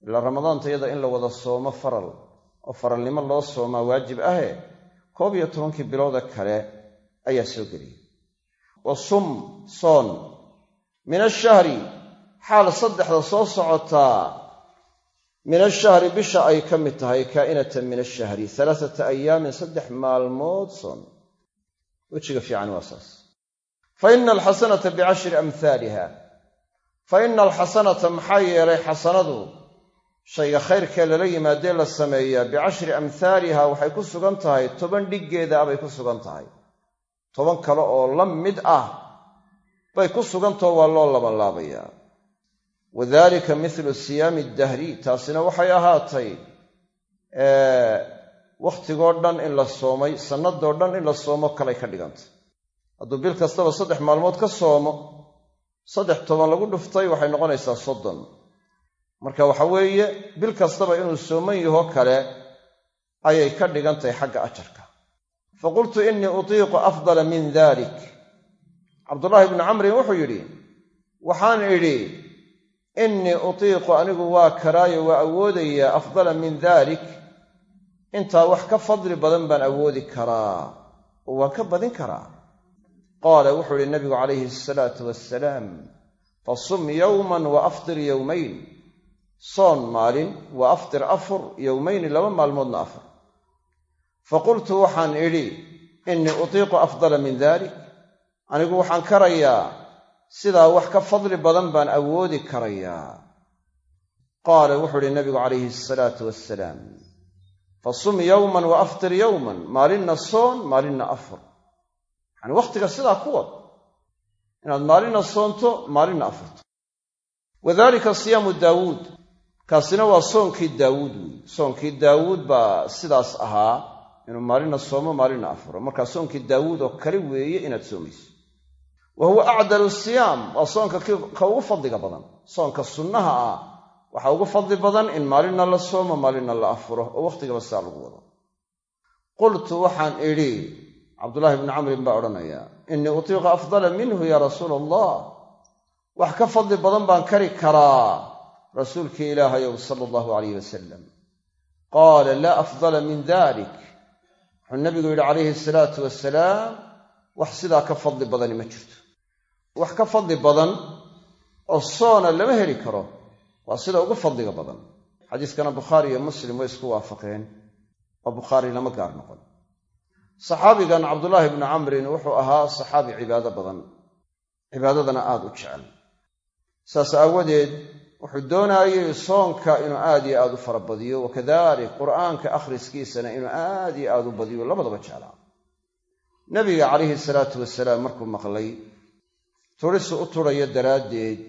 Ilaa ramadaanta iyada in la wada soomo faral. Oo faralnimo loo soomaa waajib ahe koob iyo tobankii bilooda kale ayaa soo geliyay. Wa sum soon min ashahri xaal saddexda soo socotaa min ashahri bisha ay ka mid tahay kaa'inatan min ashahri alaaata ayaamin saddex maalmood soon. Wejiga fiican waa saas. Fa ina alxasanata bicashri amhaaliha fa ina alxasanata maxaa yeelay xasanadu shayga khayrkee lala yimaadee la sameeyaa bicashri amhaaliha waxay ku sugan tahay toban dhiggeeda abay ku sugan tahay. Toban kale oo la mid ah bay ku sugantao waa loo labanlaabayaa wadalika mithlu siyaami dahri taasina waxay ahaatay wakhtigoo dhan in la soomay sannadoo dhan in la soomo kalay ka dhigantay. Hadduu bil kastaba saddex maalmood ka soomo saddex toban lagu dhuftay waxay noqonaysaa soddon marka waxa weeye bil kastaba inuu sooman yahoo kale ayay ka dhigantahay xagga ajarka. Fa qultu innii utiiqu afdala min dalik cabdullaahi bnu camrin wuxuu yidhi waxaan idhi innii utiiqu anigu waa karaayo waa awoodayaa afdala min dalik intaa wax ka fadli badan baan awoodi karaa oo waan ka badin karaa. Qaala wuxuu idhi nabigu calayhi asalaatu wassalaam fasum yowman wa afdir yowmayn soon maalin wa afdir afur yowmayni laba maalmoodna afur. Faqultu waxaan idhi innii utiiqu afdala min dalik anigu waxaan karayaa sidaa wax ka fadli badan baan awoodi karayaa. Qaala wuxuu idhi nabigu calayhi asalaatu wassalaam fasum yowman wa aftir yowman maalinna soon maalinna afur. Yacani wakhtiga sidaa ku wad. Inaad maalinna soonto maalinna afurto. Wadalika siyaamu daawuud kaasina waa soonkii daawuud weeye soonkii daawuud baa sidaas ahaa inuu maalinna soomo maalinna afuro. Markaa soonkii daawuud oo kale weeye inaad soomayso. Wa huwa acdalu siyaam. Waa soonka ka ugu fadliga badan. Soonka sunnaha ah waxaa ugu fadli badan in maalinna la soomo maalinna la afuro oo wakhtigaba sidaa lagu wado qultu waxaan idhi cabdullaahi bnu camrin baa odhanaya innii utiiqu afdala minhu yaa rasuula allah wax ka fadli badan baan kari karaa rasuulkii ilaahayow sala allahu alayh wasalam qaala laa afdala min dalik wuxuu nabigu yidhi calayhi salaatu wasalaam wax sidaa ka fadli badani ma jirto wax ka fadli badan oo soona lama heli karo waa sida ugu fadliga badan xadiiskana bukhaari iyo muslim way isku waafaqeen oo bukhaari lama gaar noqon saxaabigan cabdullaahi bnu camrin wuxuu ahaa saxaabi cibaado badan cibaadadana aada u jecel saas aawadeed wuxuu doonaayey soonka inuu aad iyo aad u farabadiyo wakadalik qur'aanka akhriskiisana inuu aad iyo aad u badiyo labadaba jeclaa nabiga calayhi salaatu wasalaam markuu maqlay turisu u turaya daraaddeed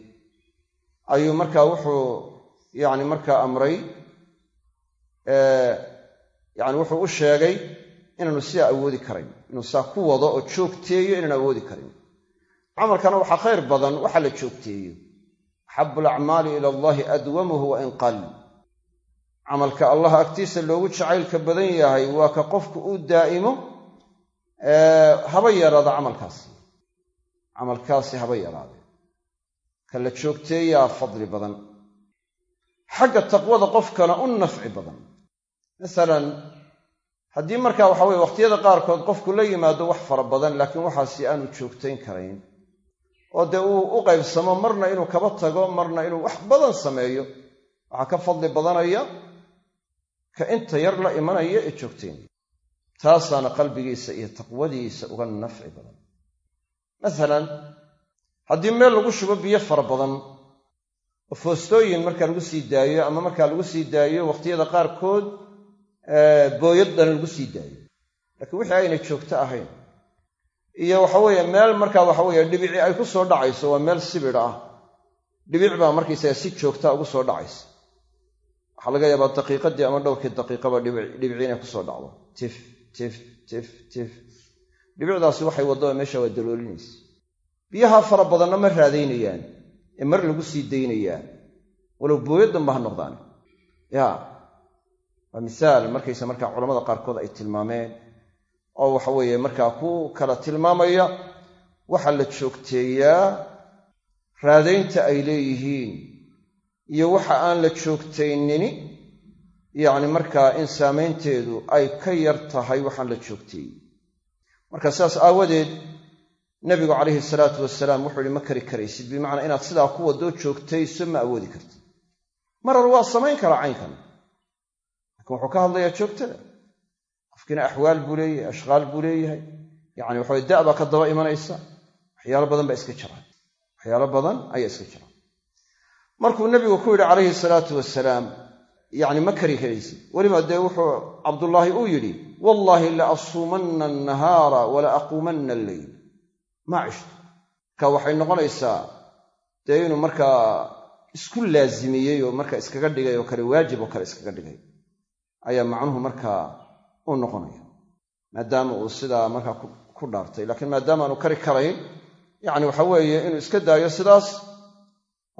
ayuu markaa wuxuu yacni markaa amray yacni wuxuu u sheegay inaanu sidaa awoodi karayn inuu saa ku wado oo joogteeyo inaanu awoodi karin camalkana waxaa khayr badan waxa la joogteeyo axabu alacmaali ila allahi adwamuhu wa in qal camalka allah agtiisa loogu jacaylka badan yahay waa ka qofku uu daa'imo haba yaraada camalkaasi camalkaasi haba yaraade ka la joogteeyaa fadli badan xagga taqwada qofkana u nafci badan masalan haddii markaa waxa weye wakhtiyada qaarkood qofku la yimaado wax fara badan laakiin waxaasi aanu joogtayn karayn oo dee uu u qaybsamo marna inuu kaba tago marna inuu wax badan sameeyo. Waxaa ka fadli badanaya ka inta yar la imanaya ee joogtayn taasaana qalbigiisa iyo taqwadiisa uga nafci badan. Masalan haddii meel lagu shubo biyo fara badan oo foostooyin markaa lagu sii daayo ama markaa lagu sii daayo wakhtiyada qaarkood booyad dhan lagu sii daayo. Laakiin wixii aynay joogto ahayn iyo waxa weeye meel markaa waxa weeye dhibici ay ku soo dhacayso waa meel sibidh ah. Dhibic baa markaysaga si joogtaa ugu soo dhacaysa. Waxaa laga yaabaa daqiiqadii ama dhowrkii daqiiqaba dhibici inay ku soo dhacdo. Tif tif tif tif dhibicdaasi waxay waddaba meesha waa daloolinaysa biyaha fara badanna ma raadaynayaan ee mar lagu sii daynayaan. Walow booyaddanba ha noqdaan. Ya waa misaal markaysa markaa culamada qaarkood ay tilmaameen oo waxa weeye markaa ku kala tilmaamaya waxaa la joogteeyaa raadaynta ay leeyihiin iyo waxa aan la joogtaynini yacni markaa in saamaynteedu ay ka yar tahay waxaan la joogteeyey. Marka sidaas aawadeed nebigu calayhi salaatu wasalaam wuxuu ihi ma kari karaysid bimacnaa inaad sidaa ku waddoo joogtayso ma awoodi kartid. Marar waa samayn karaa caynkan. Laakiin wuxuu ka hadlayaa joogtada qofkiina axwaal buu leeyahay ashqaal buu leeyahay. Yacni waxaway da' baa ka daba imanaysa waxyaalo badan baa iska jiraan waxyaalo badan ayaa iska jiraan markuu nebigu ku yidhi calayhi salaatu wasalaam yacni ma kari karaysid. Weliba dee wuxuu cabdullaahi uu yidhi wallaahi la asuumanna annahaara wala aquumanna alleyl maa cishtu marka waxay noqonaysaa dee inuu markaa isku laazimiyey oo marka iskaga dhigay oo kale waajib oo kale iskaga dhigay. Ayaa macnuhu markaa u noqonaya maadaama uu sidaa markaa ku dhaartay. Laakiin maadaama aanu kari karayn yacni waxa weeye inuu iska daayo sidaas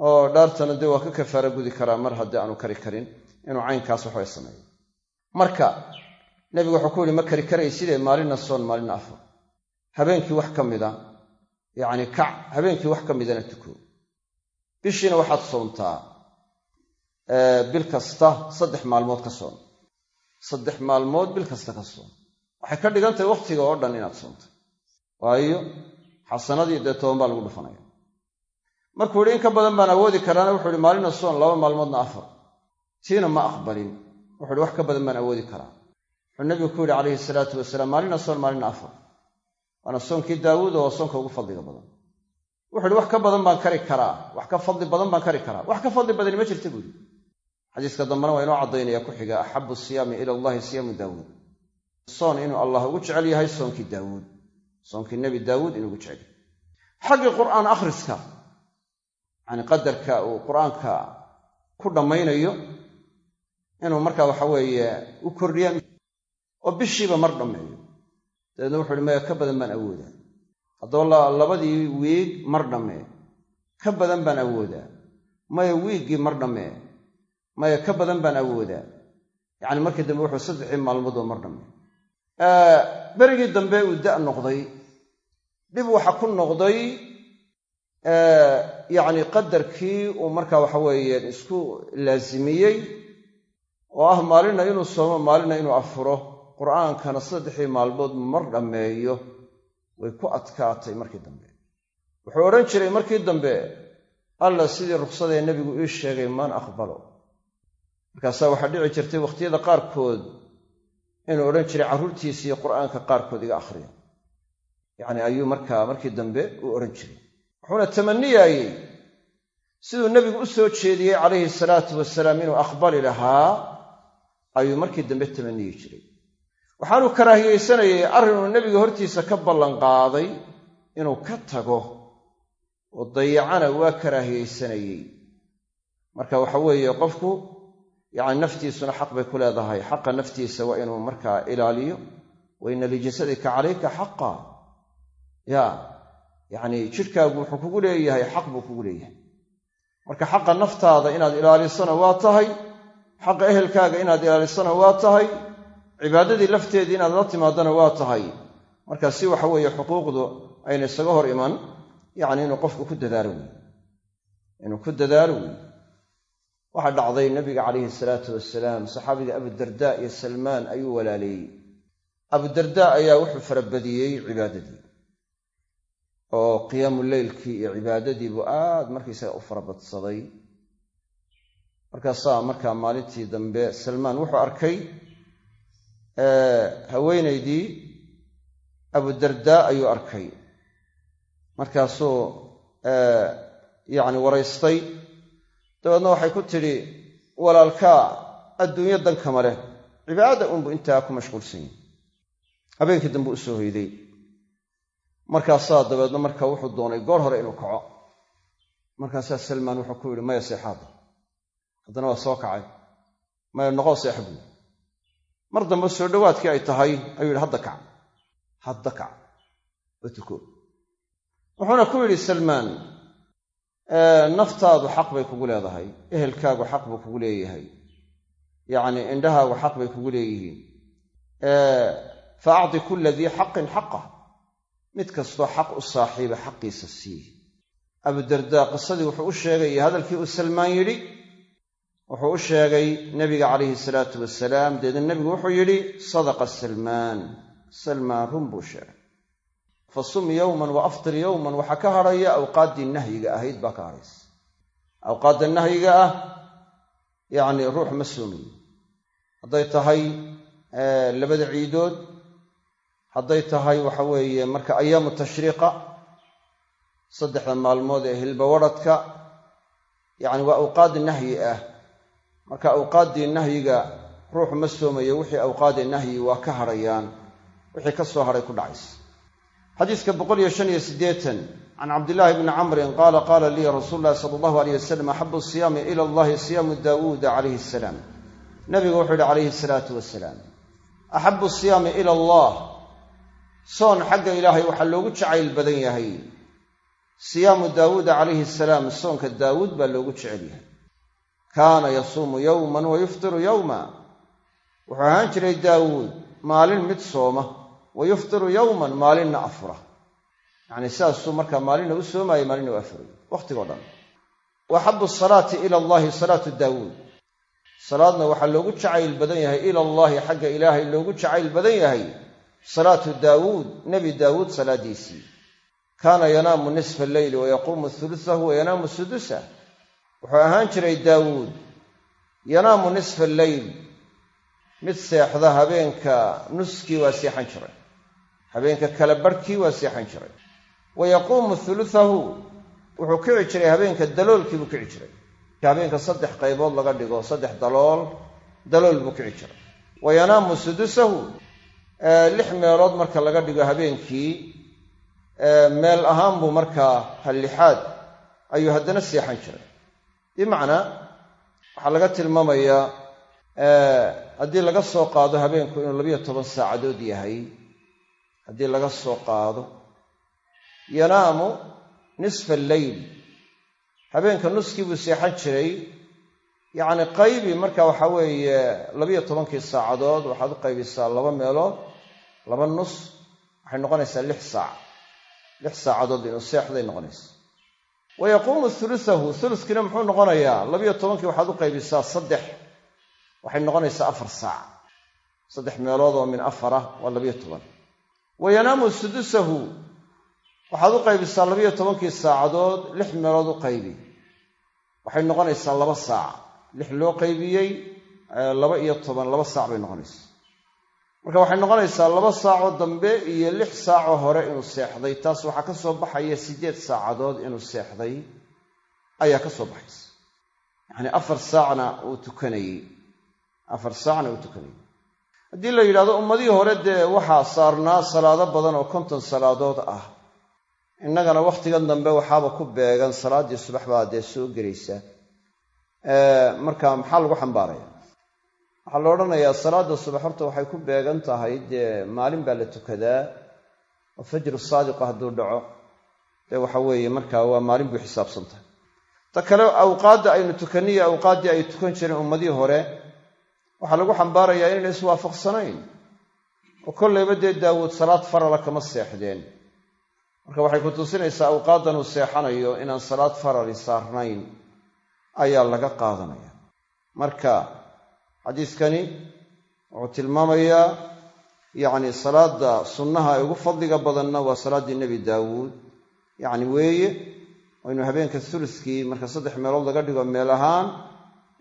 oo dhaartana dee waa ka kafaara gudi karaa mar haddii aanu kari karin inuu caynkaas waxbay sameeyo marka nebigu wuxuu ku yihi ma kari karaysidee maalinna soon maalinna afar? Habeenkii wax ka mida yacni kac habeenkii wax ka midana tuko. Bishiina waxaad soontaa bil kasta saddex maalmood ka soon saddex maalmood bil kasta ka soon waxay ka dhigan tahay wakhtiga oo dhan inaad soontay waayo xasanadii dee toban baa lagu dhufanaya. Markuu yidhi in ka badan baan awoodi karaana wuxuu ihi maalinna soon laba maalmoodna afar. Tiina ma aqbalin. Wuxu uhi wax ka badan baan awoodi karaa. Wuxuu nebigu ku yidhi calayhi salaatu wasalaam maalinna soon maalinna afar. Waana soonkii daawuud oo soonka ugu fadliga badan. Wuxu uhi wax ka badan baan kari karaa. Wax ka fadli badan baan kari karaa. Wax ka fadli badani ma jirta buuri xadiiska dambena waa inoo caddaynaya ku xiga axabu siyaami ila allahi siyaamu daawuud. Soon inuu allah ugu jecel yahay soonkii daawuud. Soonkii nebi daawuud inuu ugu jecel yahay. Xaggii qur'aan akhriska yacni qadarka uu qur'aanka ku dhammaynayo inuu markaa waxa weeye u kordhiya oo bishiiba mar dhammeeyo. Dabeedna wuxu uhi maya ka badan baan awoodaa. Haddaba labadii wiig mar dhammee ka badan baan awoodaa. Maya wiiggii mar dhammee maya ka badan baan awoodaa. Yacni markii dambe wuxuu saddexii maalmood oo mar dhammee berigii dambe uu da' noqday. Dhib waxa ku noqday yacni qadarkii uu markaa waxa weeye isku laasimiyey oo ah maalinna inuu soomo maalinna inuu afuro. Qur'aankana saddexdii maalmood mar dhammeeyo way ku adkaatay markii dambe. Wuxuu odhan jiray markii dambe alla sidii ruksadee nebigu ii sheegay maan aqbalo markaasaa waxaa dhici jirtay wakhtiyada qaarkood inuu odhan jiray carruurtiisiiyo qur'aanka qaarkood iga akhriya yacni ayuu markaa markii dambe uu odhan jiray. Wuxuuna tamaniyaayey siduu nebigu u soo jeediyey calayhi salaatu wasalaam inuu aqbali lahaa ayuu markii dambe tamaniyi jiray. Waxaanuu karaahiyeysanayay arrinuu nebiga hortiisa ka ballanqaaday inuu ka tago oo dayacana waa karaahiyeysanayey. Marka waxa weeye qofku yacni naftiisuna xaq bay ku leedahay. Xaqa naftiisa waa inuu markaa ilaaliyo wa inna lijasadika calayka xaqa. Ya yacni jidhkaagu wuxuu kugu leeyahay xaq buu kugu leeyahay. Marka xaqa naftaada inaad ilaalisana waa tahay xaqa ehelkaaga inaad ilaalisana waa tahay cibaadadii lafteedii inaad la timaadana waa tahay. Marka si waxa weeye xuquuqdu ayna isaga hor iman yacni inuu qofku ku dadaalo wey inuu ku dadaalo wey waxaa dhacday nabiga calayhi salaatu wasalaam saxaabiga abudarda iyo salmaan ayuu walaaleeyey. Abudarda ayaa wuxuu farabadiyey cibaadadii oo qiyaamu leylkii iyo cibaadadii buu aad markiisaga u farabadsaday markaasaa markaa maalintii dambe salmaan wuxuu arkay haweenaydii abudardaa ayuu arkay. Markaasuu yacni waraystay dabeedna waxay ku tidhi walaalkaa adduunyo dankama leh. Cibaada unbu intaa ku mashquulsan yahi habeenkii dambe u soo hoyday. Markaasaa dabeedna marka wuxuu doonay goor hore inuu kaco. Markaasaa salmaan wuxuu ku yidhi maya seexaada haddana waa soo kacay. Maya noqoo seexa buui mar dambe soo dhowaadkii ay tahay ayuu yidhi hadda kac. Hadda kac. Oo wuxuuna ku yidhi salmaan naftaadu xaq bay kugu leedahay. Ehelkaagu xaq buu kugu leeyahay. Yacnii indhahaagu xaq bay kugu leeyihiin. Fa acdi kulla dii xaqin xaqah mid kastoo xaq u saaxiiba xaqiisa sii. Abudardaa qisadii wuxuu u sheegay iyo hadalkii uu salmaan yidhi wuxuu u sheegay nebiga calayhi salaatu wasalaam deedna nebigu wuxuu yidhi sadaqa salmaan. Salmaan run buu sheegay fa sum yowman wa aftir yowman waxaa ka hadhaya awqaaddii nahyiga ahayd baa ka hadhaysa awqaadda nahyiga ah yacnii ruux ma soomayo hadday tahay labada ciidood hadday tahay waxa weeye marka ayaamu tashriiqa saddexda maalmood ee hilbawadhadka yacni waa awqaad nahyi ah. Marka awqaaddii nahyiga ruuxu ma soomayo wixii awqaadii nahyi waa ka hadhayaan wixii ka soo hadhay ku dhacaysa xadiiska boqol iyo shan iyo siddeetan can cabdillaahi bni camrin qaala qaala lii rasuulu llahi sala allahu aleyh wasalam axabu siyaami ila allahi siyaamu daawuuda calayhi asalaam nabigu wuxuu yihi calayhi salaatu wasalaam axabu siyaami ila allah soon xagga ilaahay waxaa loogu jacayl badan yahay. Siyaamu daawuuda calayhi salaam soonka daawuud baa loogu jecel yahay. Kaana yasuumu yowman wa yuftiru yowma wuxuu ahaan jiray daawuud maalin mid sooma wa yuftiru yowman maalinna afura yacni sidaasuu markaa maalinna u soomaayay maalinna u afuray wakhtigoo dhan wa axabu asalaati ila allahi salaatu daawuud salaadna waxaa loogu jacayl badan yahay ila allaahi xagga ilaahay loogu jacayl badan yahay salaatu daawuud nebi daawuud salaaddiisii kaana yanaamu nisfa alleyli wa yaquumu hulusahu wa yanaamu sudusah wuxuu ahaan jiray daawuud yanaamu nisfa alleyl mid seexda habeenka nuskii waa seexan jiray habeenka kala barhkii waa seexan jiray. Wa yaquumu hulusahu wuxuu kici jiray habeenka daloolkii buu kici jiray. Habeenka saddex qaybood laga dhigo saddex dalool dalool buu kici jiray. Wa yanaamu sudusahu lix meelood marka laga dhigo habeenkii meel ahaan buu markaa hallixaad ayuu haddana seexan jiray. Bimacnaa waxaa laga tilmaamayaa haddii laga soo qaado habeenku inuu labiyo toban saacadood yahay haddii laga soo qaado yanaamu nisfa alleyl habeenka nuskii buu seexan jiray. Yacni qaybi marka waxa weeye labiyo tobankii saacadood waxaad u qaybisaa laba meelood laba nus waxay noqonaysaa lix saac. Lix saacadood inuu seexday noqonaysa. Wa yaquumu hulusahu huluskiina muxuu noqonayaa labiyo tobankii waxaad u qaybisaa saddex waxay noqonaysaa afar saac. Saddex meelood oo min afara waa labiyo toban wa yanaamu sudusahu. Waxaad u qaybisaa labiyo tobankii saacadood lix meelood u qaybi. Waxay noqonaysaa laba saac. Lix loo qaybiyey laba iyo toban laba saac bay noqonaysaa. Marka waxay noqonaysaa laba saacoo dambe iyo lix saacoo hore inuu seexday. Taas waxaa ka soo baxaya siddeed saacadood inuu seexday. Ayaa ka soo baxaysa. Yacni afar saacna uu tukanayey. Afar saacna uu tukanayey haddii la yidhahdo ummadihii hore dee waxaa saarnaa salaado badan oo konton salaadood ah. Innagana wakhtigan dambe waxaaba ku beegan salaaddii subax baa dee soo gelaysa marka maxaa lagu xambaaraya? Waxaa la odhanayaa salaadda subax horta waxay ku beegan tahay dee maalin baa la tukadaa oo fajru saadiqu hadduu dhaco. Dee waxa weeye marka waa maalin buu xisaabsan tahay. Ta kale awqaadda aynu tukaniyo awqaaddii ay tukan jireen ummadihii hore waxaa lagu xambaarayaa inayna iswaafaqsanayn oo kollayba dee daawuud salaad farala kama seexdeen. Marka waxay ku tusinaysaa awqaaddan uu seexanayo inaan salaad farali saarnayn ayaa laga qaadanaya. Marka xadiiskani wuxuu tilmaamayaa yacni salaadda sunnaha ee ugu fadliga badanna waa salaaddii nebi daawuud. Yacni weeye inuu habeenka suluskii marka saddex meelood laga dhigo meel ahaan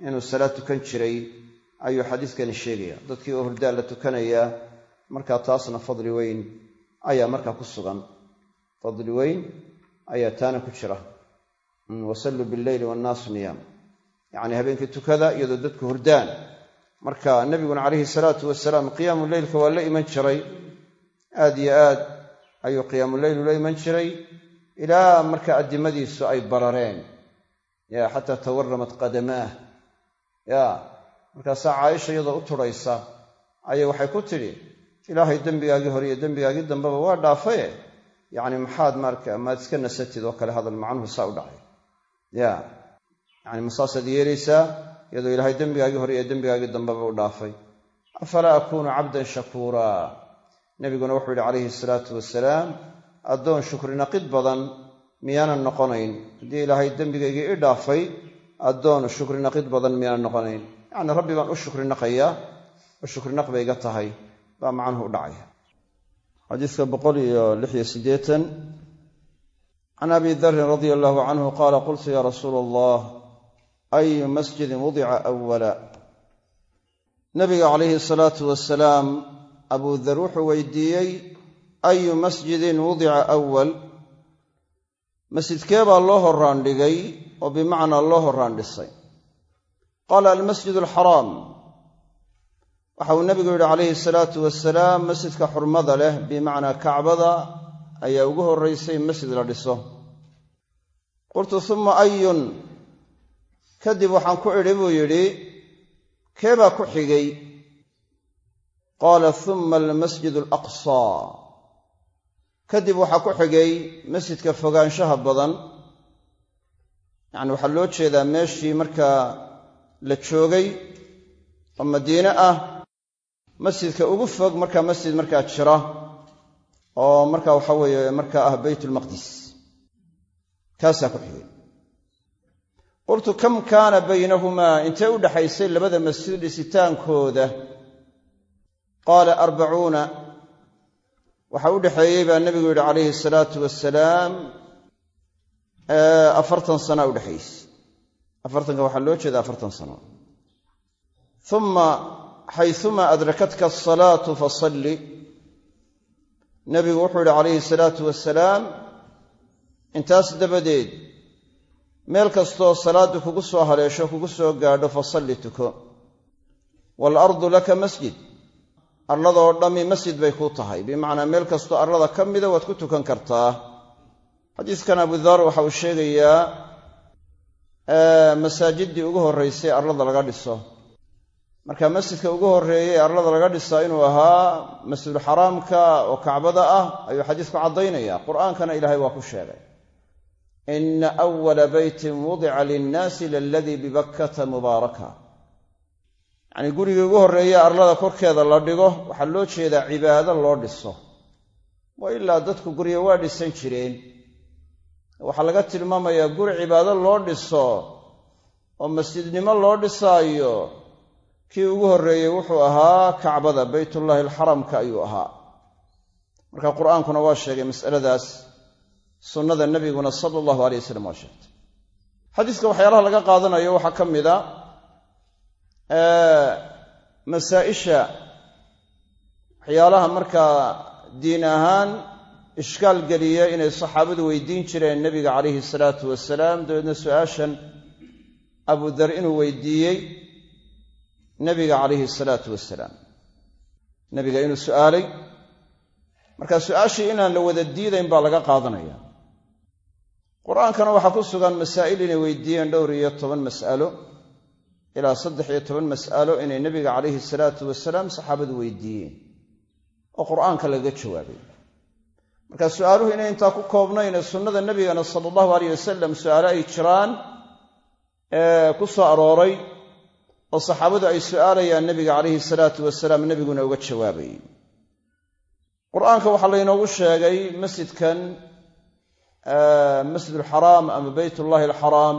inuu salaad tukan jiray ayuu xadiiskani sheegaya dadkii oo hurdaa la tukanayaa markaa taasna fadli weyn ayaa markaa ku sugan. Fadli weyn ayaa taana ku jira. Wasalluu billeyli wannaasu niyaam. Yacnii habeenkii tukada iyadoo dadku hurdaan. Marka nebiguna calayhi salaatu wasalaam qiyaamu leylka waa la iman jiray. Aad yo aad ayuu qiyaamuleyl ula iman jiray ilaa marka addimadiisu ay barareen. Ya xataa tawaramat qadamaah. Ya markaasaa caaisha iyadoo u turhaysa ayay waxay ku tidhi ilaahay dembigaagii hore iyo dembigaagii dambeba waa dhaafaye yacni maxaad marka maad iska nasatid oo kale hadal macnuhu saa u dhacay. Ya. Yani masaasaad yeelaysaa iyadoo ilaahay dembigaagii hore iyo dembigaagii dambeba u dhaafay. Afalaa akuunu cabdan shakuuraa nebiguna wuxuu yidhi calayhi salaatu wasalaam addoon shukrinaqid badan miyaanan noqonayn. Haddii ilaahay dembigaygii i dhaafay addoon shukrinaqid badan miyaanan noqonayn yacni rabbi baan u shukrinaqayaa oo shukrinaq bay iga tahay baa macnuhu u dhacaya. Xadiiska can abi darin radia allahu canhu qaala qultu ya rasuula allah ayu masjidin wudica awala nabiga calayhi salaatu wasalaam abuu dar wuxuu weydiiyey ayu masjidin wudica awal masjidkee baa loo horraan dhigay oo bimacnaa loo horraan dhisay qaala almasjid alxaraam waxa uu nebigu yidhi calayhi salaatu wasalaam masjidka xurmada leh bimacnaa kacbada ayaa ugu horraysay masjid la dhiso. Qultu suma ayun kadib waxaan ku idhi buu yidhi kee baa ku xigay? Qaala suma almasjid alaqsaa kadib waxaa ku xigay masjidka fogaanshaha badan. Yacni waxaa loo jeedaa meeshii markaa la joogay oo madiine ah masjidka ugu fog markaa masjid markaa jira oo markaa waxa weeye markaa ah beytulmaqdis kaasaa ku xigay qultu kam kaana baynahumaa intee u dhaxaysay labada masjid dhisitaankooda? Qaala arbacuuna. Waxaa u dhexeeyey baa nebigu yidhi calayhi salaatu wasalaam afartan sana udhexaysay afartanka waxaa loo jeeda afartan sano. Uma xayuma adrakatka asalaatu fasalli. Nebigu wuxuu yidhi calayhi salaatu wasalaam intaas dabadeed meel kastoo salaaddu kugu soo haleesho kugu soo gaadho fasalli tuko. Waalardu laka masjid. Arladoo dhammi masjid bay kuu tahay. Bimacnaa meel kastoo arlada ka mida waad ku tukan kartaa. Xadiiskan abudar waxa uu sheegayaa masaajiddii ugu horraysay arlada laga dhiso. Marka masjidka ugu horreeyey arlada laga dhisaa inuu ahaa masjidulxaraamka oo kacbada ah ayuu xadiisku caddaynaya qur'aankana ilaahay waa ku sheegay. Ina awala beytin wudica linnaasi laladii bibakkata mubaaraka. Yacnii gurigii ugu horreeye arlada korkeeda la dhigo waxaa loo jeedaa cibaado loo dhiso. Wa ilaa dadku gurya waa dhisan jireen waxaa laga tilmaamayaa guri cibaado loo dhiso oo masjidnimo loo dhisaayo kii ugu horreeyey wuxuu ahaa kacbada beytullaahi alxaramka ayuu ahaa. Marka qur'aankuna waa sheegay mas'aladaas sunnada nebiguna sala allahu alay wasalam waa sheegtay. Xadiiska waxyaalaha laga qaadanayo waxaa ka mid a masaa'isha waxyaalaha markaa diin ahaan ishkaal geliya inay saxaabadu weydiin jireen nebiga calayhi salaatu wasalaam. Dabeedna su'aashan abudar inuu weydiiyey nebiga calayhi salaatu wasalaam. Nebiga inuu su'aalay marka su'aashii inaan la wada diidayn baa laga qaadanaya. Qur'aankana waxaa ku sugan masaa'il inay weydiiyeen dhowr iyo toban mas'alo ilaa saddex iyo toban mas'alo inay nebiga calayhi salaatu wasalaam saxaabadu weydiiyeen oo qur'aanka lagaga jawaabay marka su'aaluhu inay intaa ku koobnayn ee sunnada nebigana sala allahu aleyh wasalam su'aalo ay jiraan ee ku soo arooray oo saxaabadu ay su'aalayaan nebiga calayhi salaatu wasalaam nebiguna uga jawaabayay qur'aanka waxaa laynoogu sheegay masjidkan masjidulxaraam ama beytullaahi alxaraam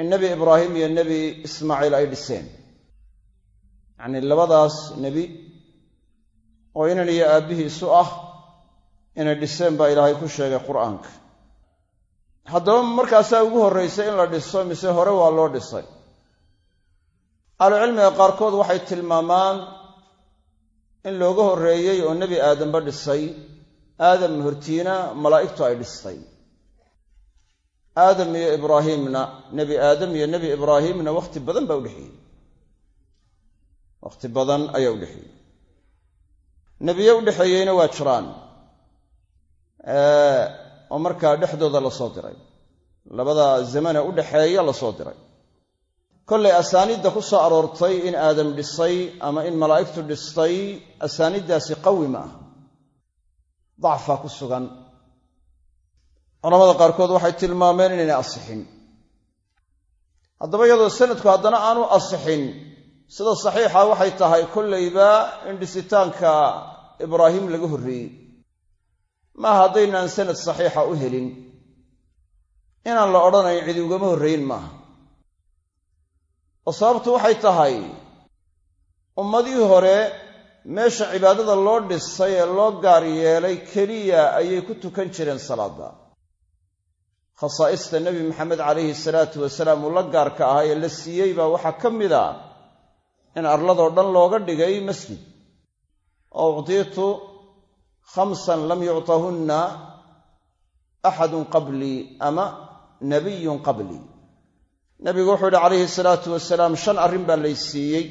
in nebi ibraahim iyo nebi ismaaciil ay dhiseen. Yacnii labadaas nebi oo inan iyo aabbihiisu ah inay dhiseen baa ilaahay ku sheegay qur'aanka. Haddaba markaasaa ugu horraysay in la dhiso mise hore waa loo dhisay. Ahlucilmiga qaarkood waxay tilmaamaan in looga horreeyey oo nebi aadamba dhisay aadam hortiina malaa'igtu ay dhistay aadam iyo ibraahiimna nebi aadam iyo nebi ibraahiimna wakhti badan baa udhexeeyey wakhti badan ayaa udhexeeyey nebiye udhexeeyeyna waa jiraan oo markaa dhexdooda la soo diray. Labada zamane udhexeeya la soo diray. Kollay asaaniidda ku soo aroortay in aadam dhisay ama in malaa'igtu dhistay asaaniiddaasi qawi ma ah dacfaa ku sugan. Culamada qaarkood waxay tilmaameen inaynay asixin. Haddaba iyadoo sanadku haddana aanu asixin sida saxiixa waxay tahay kollayba in dhisitaanka ibraahim laga horreeyey maaha haddaynaan sanad saxiixa u helin. Inaan la odhanayn cidi ugama horreeyin maaha. Oo sababtu waxay tahay ummadihii hore meesha cibaadada loo dhisay ee loo gaar yeelay keliya ayay ku tukan jireen salaadda. Khasaa'ista nebi maxamed calayhi salaatu wasalaam uu la gaarka ahaa ee la siiyey baa waxaa ka mid a in arladoo dhan looga dhigay masjid. Oo uctiitu khamsan lam yuctahunna axadun qablii ama nabiyun qablii nebigu wuxuu yidhi calayhi salaatu wasalaam shan arrin baa lay siiyey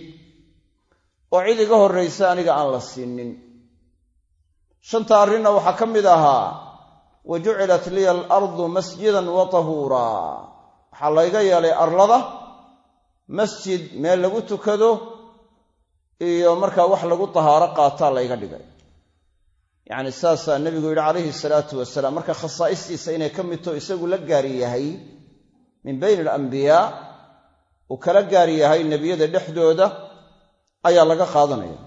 oo cid iga horraysa aniga aan la siinin shanta arrinna waxaa ka mid ahaa wa jucilat liya alardu masjidan wa tahuuraa waxaa layga yeelay arlada masjid meel lagu tukado iyo markaa wax lagu tahaaro qaataa layga dhigay yacni saasaa nebigu yidhi calayhi salaatu wasalaam marka khasaa'istiisa inay ka midto isagu la gaari yahay min bayni alambiyaa uu kala gaar yahay nebiyada dhexdooda ayaa laga qaadanaya.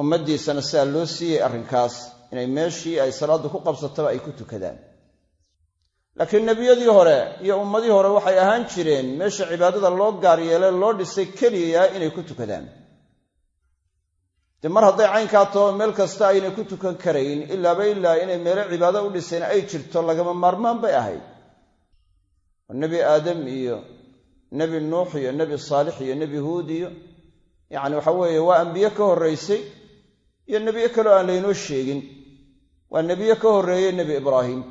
Ummaddiisana sidaa loo siiyey arrinkaas inay meeshii ay salaaddu ku qabsataba ay ku tukadaan. Laakiin nebiyadii hore iyo ummadii hore waxay ahaan jireen meesha cibaadada loo gaar yeele loo dhisay keliya inay ku tukadaan dee mar hadday caynkaa too meel kasta aynay ku tukan karayn ilaaba ilaa inay meelo cibaado u dhiseen ay jirto lagama maarmaan bay ahayd. Oo nebi aadam iyo nebi nuux iyo nebi saalix iyo nebi huud iyo yacni waxa weeye waa ambiye ka horraysay iyo nebiye kaleo aan laynoo sheegin. Waa nebiye ka horreeyey nebi ibraahim.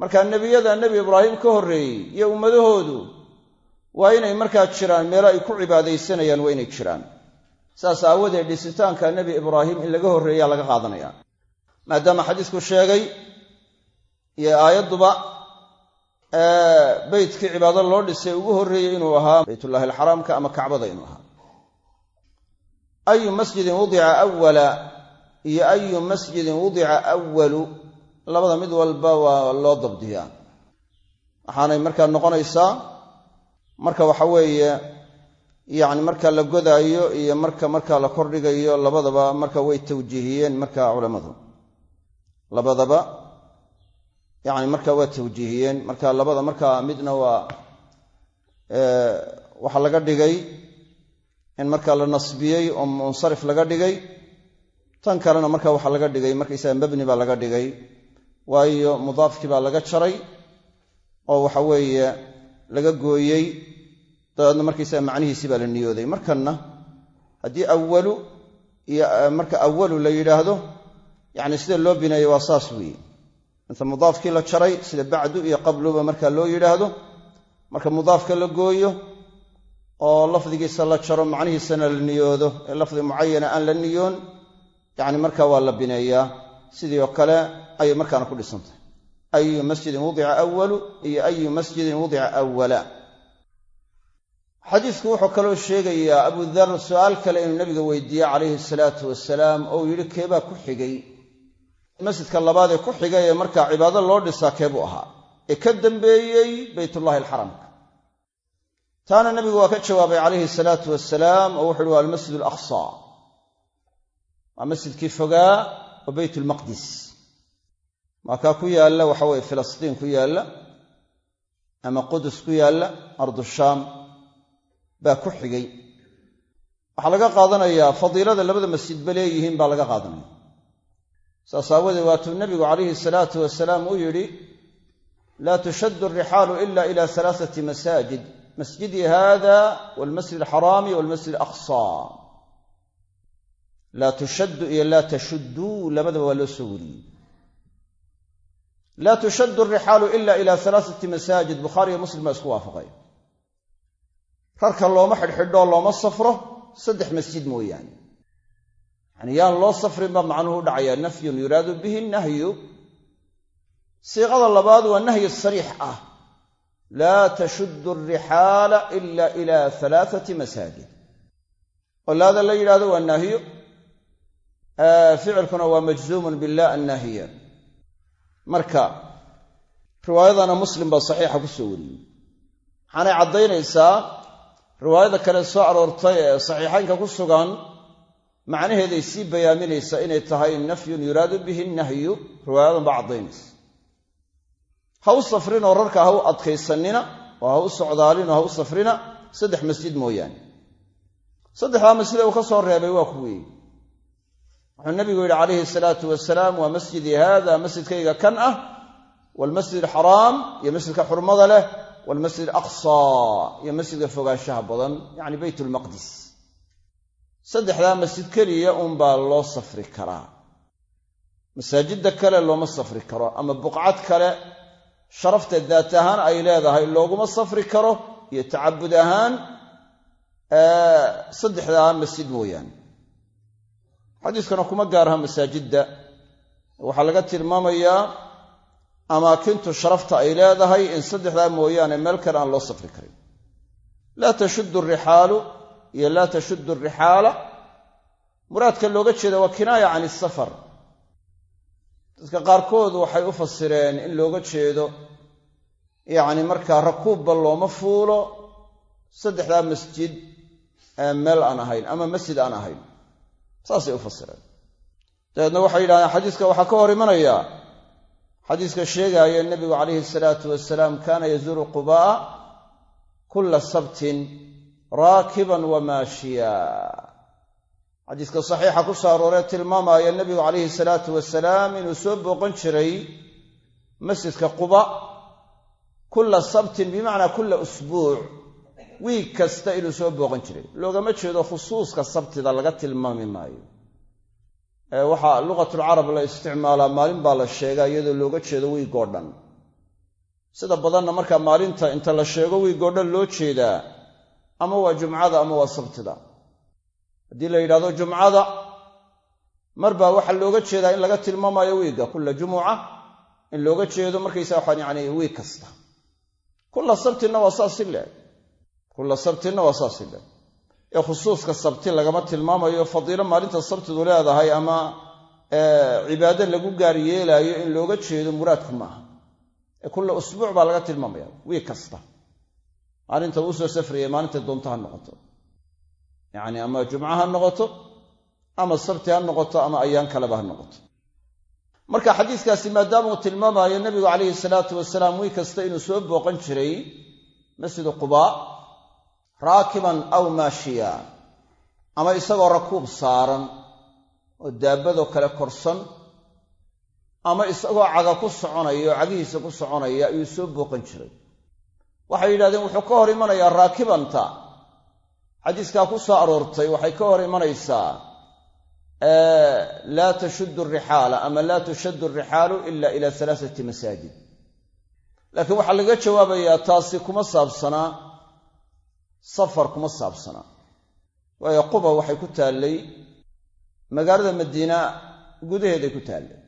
Markaa nebiyada nebi ibraahim ka horreeyey iyo ummadahoodu waa inay markaa jiraan meelo ay ku cibaadaysanayaan waa inay jiraan saas aawadeed dhisitaanka nebi ibraahim in laga horreeyaa laga qaadanaya. Maadaama xadiisku sheegay iyo aayadduba beytkii cibaado loo dhisay ugu horreeyey inuu ahaa baytullahi alxaraamka ama kacbada inuu ahaa. Ayu masjidin wudica awala iyo ayu masjidin wudica awalu labada mid walba waa loo dabdiyaa. Waxaanay markaa noqonaysaa marka waxa weeye yacni marka la godaayo iyo marka markaa la kordhigayo labadaba marka way tawjiihiyeen marka culammadu. Labadaba yacni marka waa tawjiihiyeen. Marka labada marka midna waa waxaa laga dhigay in marka la nasbiyey oo munsarif laga dhigay tan kalena marka waxaa laga dhigay markaysaga mabni baa laga dhigay waayo mudaafkii baa laga jaray oo waxa weeye laga gooyey dabeedna markaysaga macnihiisii baa la niyooday. Markanna haddii awalu iyo marka awalu la yidhaahdo yacni sida loo bineeyo waa saas weeye. Inta mudaafkii la jaray sida bacdu iyo qabluba marka loo yidhaahdo marka mudaafka la gooyo oo lafdigiisa la jaro macnihiisana la niyoodo ee lafdi mucayana aan la niyoon yacni marka waa la bineeyaa. Sidii oo kale ayay markaana ku dhisan tahay. Ayu masjidin wudica awalu iyo ayu masjidin wudica awala xadiisku wuxuu kaloo sheegayaa abudar su'aal kale inuu nabiga weydiiye calayhi salaatu wasalaam oo uu yidhi keebaa ku xigay? Masjidka labaad ee ku xigay ee markaa cibaado loo dhisaa keebuu ahaa. Ee ka dambeeyey baytullahi alxaramka. Taana nabigu waa ka jawaabay calayhi salaatu wasalaam oo wuxu uhi waa almasjid alaqsa waa masjidkii fogaa oo beyt lmaqdis waa kaa ku yaalla waxa weye filistiin ku yaalla ama qudus ku yaalla ardu shaam baa ku xigay. Waxaa laga qaadanayaa fadiilada labada masjidba leeyihiin baa laga qaadanaya. Saas aawadeed waatuu nabigu calayhi salaatu wasalaam uu yidhi laa tushaddu alrixaalu ila ila alaaati masaajid masjidii hada walmasjid alxaraami walmasjid alaqsa. Laa tushaddu iyo laa tashuddu labadaba waa loo soo wariyey. Laa tushaddu alrixaalu ila ila alaaati masaajid bukhaari iyo muslim baa isku waafaqay rarka looma xidhxidhoo looma safro. Saddex masjid mooyaane. Yani yaan loo safrin baa macnuhu u dhacayaa nafyun yuraadu bihi nahyu. Siiqada labaad waa nahyi sariix ah. Laa tashuddu alrixaala ila ila alaaati masaajid. Oo la yidhahdo waa nahyo ficilkuna waa majzuumun bila annaahiya marka riwaayadana muslim baa saxiixa ku soo wariyey. Waxaanay caddaynaysaa riwaayada kale soo aroortay ee saxiixaynka ku sugan macnaheeday sii bayaaminaysaa inay tahay nafyun yuraadu bihi nahyu riwaayadan baa caddaynaysa. Ha u safrinoo rarka ha u adkaysanina oo ha u socdaalin oo ha u safrina saddex masjid mooyaane. Saddexdaa masjid uu ka soo reebay waa kuweeye wuxuu nabigu yidhi calayhi salaatu wasalaam waa masjidii haada masjidkayga kan ah waalmasjid alxaraam iyo masjidka xurmada leh waalmasjid alaqsa iyo masjidka fogaanshaha badan yacni beyt lmaqdis saddexdaa masjid keliya uunbaa loo safri karaa. Masaajidda kale looma safri karo ama buqcad kale sharafta daat ahaan ay leedahay looguma safri karo iyo tacabud ahaan saddexdaa masjid mooyaane. Xadiiskana kuma gaaraha masaajidda. Waxaa laga tilmaamayaa amaakintu sharafta ay leedahay in saddexdaa mooyaane meel kale aan loo safri karin. Laa tashuddu alrixaalu iyo laa tashuddu alrixaala muraadka looga jeeda waa kinaaya can isafar dadka qaarkood waxay u fasireen in looga jeedo yacni markaa rakuubba looma fuulo saddexdaa masjid meel aan ahayn ama masjid aan ahayn. Saasay u fasireen dabeedna waxay yidhahdeen xadiiska waxaa ka hor imanaya xadiiska sheegaaya nebigu calayhi salaatu wasalaam kaana yazuuru qubaa kulla sabtin raakiban wa maashiya. Xadiiska saxiixa ku soo arooree tilmaamaya nebigu calayhi salaatu wasalaam inuu soo booqan jiray masjidka quba kulla sabtin bimacnaa kulla usbuuc wiig kasta inuu soo booqan jiray. Loogama jeedo khusuuska sabtida laga tilmaami maayo waxaa luqatulcarab la isticmaalaa maalin baa la sheegaa iyadoo looga jeedo wiigoo dhan. Sida badanna markaa maalinta inta la sheego wiigoo dhan loo jeedaa ama waa jumcada ama waa sabtida. Haddii la yidhahdo jumcada mar baa waxaa looga jeedaa in laga tilmaamayo wiigga. Kulla jumuca in looga jeedo markaysaa waxaan yacni wiig kasta. Kulla sabtinna waa saas leeg kulla sabtinna waa saas leeg ee khusuuska sabti lagama tilmaamayo fadiilo maalinta sabtidu leedahay ama cibaado lagu gaar yeelaayo in looga jeedo muraadku maaha. Ee kulla usbuuc baa laga tilmaamaya wiig kasta. Maalinta uu soo safraya maalinta doonto ha noqoto. Yacni ama jumco ha noqoto ama sabti ha noqoto ama ayaan kaleba ha noqoto. Marka xadiiskaasi maadaama uu tilmaamayo nebigu calayhi salaatu wasalaam wiig kasta inuu soo booqan jiray masjidu qubaa raakiban aw maashiya ama isagoo rakuub saaran oo daabadoo kale korsan ama isagoo caga ku soconaya oo cagihiisa ku soconaya ayuu soo booqan jiray. Waxay yidhahdeen wuxuu ka hor imanayaa raakibanta. Xadiiskaa ku soo aroortay waxay ka hor imanaysaa laa tashuddu alrixaala ama laa tushaddu alrixaalu ila ila alaaati masaajid. Laakiin waxaa laga jawaabayaa taasi kuma saabsanaa safar kuma saabsanaa waayo quba waxay ku taallay magaalada madiina gudaheeday ku taallay.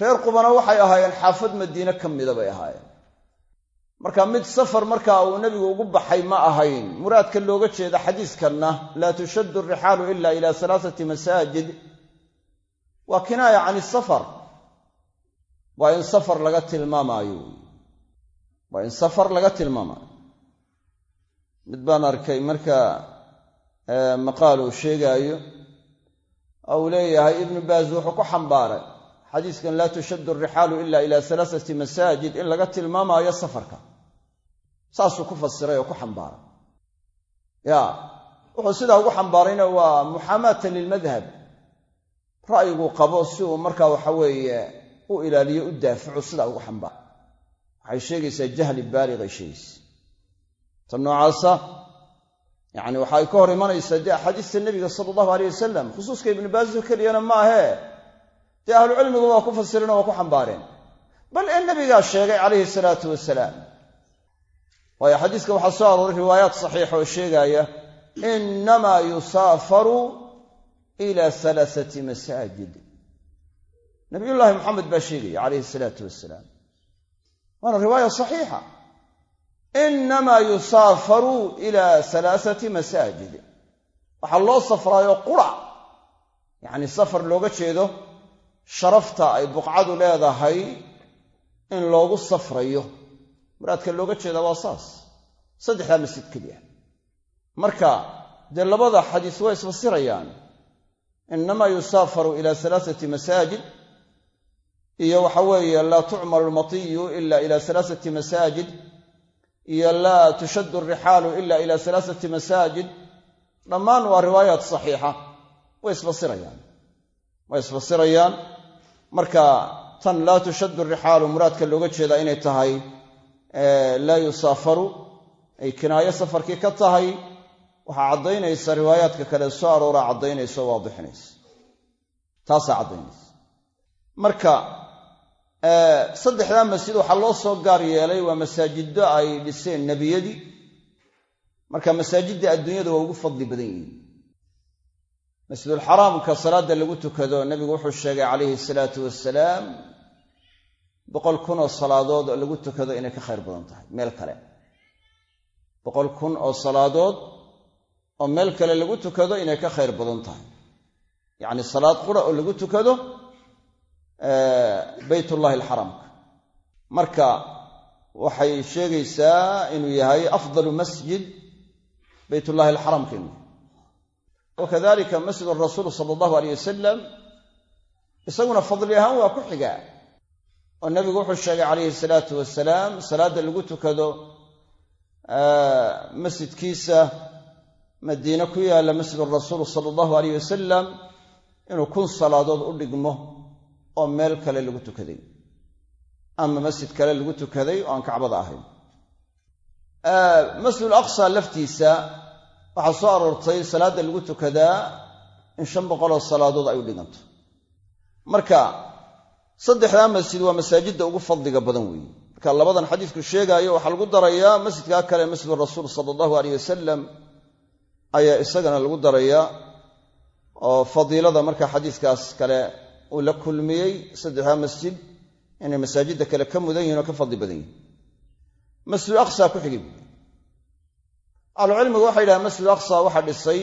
Reer qubana waxay ahaayeen xaafad madiine ka mida bay ahaayeen. Marka mid safar markaa uu nebigu ugu baxay ma ahayn. Muraadka looga jeeda xadiiskanna laa tushaddu alrixaalu ila ila alaaati masaajid. Waa kinaaya can isafar waa in safar laga tilmaamaayo. Waa in safar laga tilmaamaayo mid baan arkay marka maqaal uu sheegaayo oo leeyahay ibnu baaz wuxuu ku xambaaray xadiiskan laa tushaddu alrixaalu ila ila alaaati masaajid in laga tilmaamaayo safarka. Saasuu ku fasiray oo ku xambaaray. Ya wuxuu sidaa ugu xambaarayna waa muxaamaatan lilmadhab ra'yiguu qabo si uu markaa waxa weeye u ilaaliyo u daafaco sidaa ugu xambaaray. Waxay sheegaysaa jahli baaligay sheegaysa tan noocaasa yacni waxa ay ka hor imanaysaa dee axaadiista nebiga sala allahu aleyh wasalam khusuuska ibnu baasoo keliyana maahee dee ahlucilmigu waa ku fasireen oo waa ku xambaareen. Bal ee nebigaa sheegay calayhi salaatu wasalaam waayo xadiiska waxaa soo arooray riwaayaat saxiixa oo sheegaaya innamaa yusaafaru ila alaaati masaajid. Nabiyullaahi moxamed baa sheegaya calayhi salaatu wasalaam waana riwaaya saxiixa innamaa yusaafaru ila alaaati masaajid waxaa loo safraayo qura yacni safar looga jeedo sharafta ay buqcadu leedahay in loogu safrayo muraadka looga jeedaa waa saas saddexdaa masjid keliya marka dee labada xadiis waa isfasirayaan innamaa yusaafaru ila alaaati masaajid iyo waxa weeye laa tucmalu lmatiyu ila ila alaaati masaajid iyo laa tushaddu alrixaalu ila ila alaaati masaajid dhammaan waa riwaayaat saxiixa. Way isfasirayaan. Way isfasirayaan. Marka tan laa tushaddu rixaalu muraadka looga jeedaa inay tahay laa yusaafaru ay kinaayo safarkii ka tahay waxaa caddaynaysa riwaayaadka kale soo arooraa caddaynaysa waadixinaysa. Taasaa caddaynaysa. Marka saddexdaa masjid waxaa loo soo gaar yeelay waa masaajiddo ay dhiseen nebiyadii marka masaajidda adduunyada waa ugu fadli badan yihiin. Masjidulxaraamka salaadda lagu tukado nebigu wuxuu sheegay calayhi salaatu wasalaam boqol kun oo salaadood oo lagu tukado inay ka khayr badan tahay meel kale. Boqol kun oo salaadood oo meel kale lagu tukado inay ka khayr badan tahay. Yacni salaad qura oo lagu tukado baytullahi alxaramka marka waxay sheegaysaa inuu yahay afdalu masjid baytullahi alxaramka inuu yahay wakadalika masjid rasuul sala allahu aleyh wasalam isaguna fadli ahaan waa ku xigaa oo nabigu wuxuu sheegay calayhi salaatu wasalaam salaadda lagu tukado masjidkiisa madiine ku yaalla masjid rasuul sala allahu aleyh wasalam inuu kun salaadood u dhigmo oo meel kale lagu tukaday ama masjid kale lagu tukaday oo aan kacbada ahayn. Masjidul aqsa laftiisa waxaa soo aroortay salaadda lagu tukadaa in shan boqoloo salaadood ay u dhiganto marka saddexdaa masjid waa masaajidda ugu fadliga badan weeye marka labadan xadiidku sheegaayo waxaa lagu darayaa masjidkaa kale masjidu rasuul sala allahu aleyh wasalam ayaa isagana lagu darayaa oo fadiilada marka xadiiskaas kale uu la kulmiyey saddexdaa masjid inay masaajidda kale ka mudan yihiin oo ka fadli badan yihiin masjidu aqsa ku xigi buui ahlucilmigu waxay yidhahaan masjidu aqsa waxaa dhisay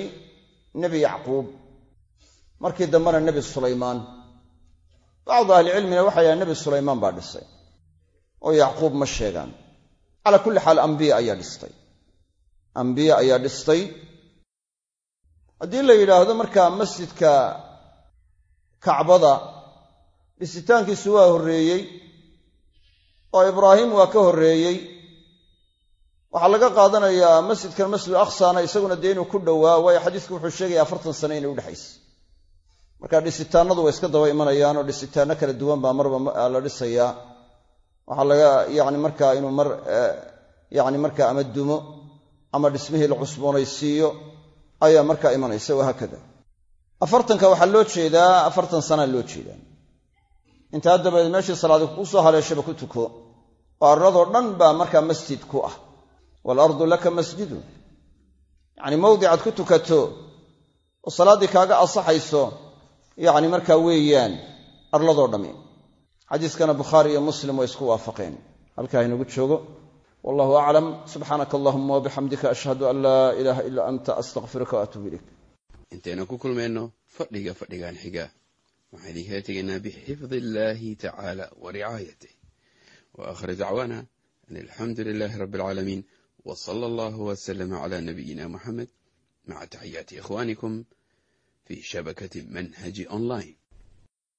nebi yacquub markii dambena nebi sulaymaan. Bacdu ahlicilmina waxay yidhahaan nebi sulaymaan baa dhisay oo yacquub ma sheegaan. Calaa kulli xaal ambiya ayaa dhistay. Ambiye ayaa dhistay. Haddii la yidhaahdo markaa masjidka kacbada. Dhisitaankiisu waa horreeyey. Oo ibraahim waa ka horreeyey. Waxaa laga qaadanayaa masjidkan masjidu aqsana isaguna dee inuu ku dhowaa waayo xadiisku wuxuu sheegaya afartan sane inay udhexaysa marka dhisitaanadu way iska daba imanayaan oo dhisitaanno kala duwan baa marba la dhisayaa. Waxaa laga yani markaa inuu mar yani markaa ama dumo ama dhismihii la cusboonaysiiyo ayaa markaa imanaysa wahaakada afartanka waxaa loo jeedaa afartan sanaa loo jeedaa. Intaa dabadeed meeshii salaadi kuu soo haleeshaba ku tuko. Oo arladoo dhan baa markaa masjid ku ah. Waalardu laka masjidun yacni mawdicaad ku tukato oo salaaddii kaaga ansaxayso yacni markaa weeyaan arladoo dhammi. Xadiiskana bukhaari iyo muslim way isku waafaqeen. Halkaa inagu joogo. Wallahu aclam subxaanaka allahuma wabixamdika ashhadu an laa ilaaha ilaa anta astaqfiruka waatuubu ilayk intaynu ku kulmayno fadhiga fadhigan xiga. Waxaan idinkala tegaynaa bixifdi illaahi tacaala wa ricaayatih wa aakhir dacwaana an alxamdu lilaahi rabbi alcaalamiin w sala allahu wslama cala nabiyina muxamed maca taxiyaati ikhwanikum fi shabakati manhaji online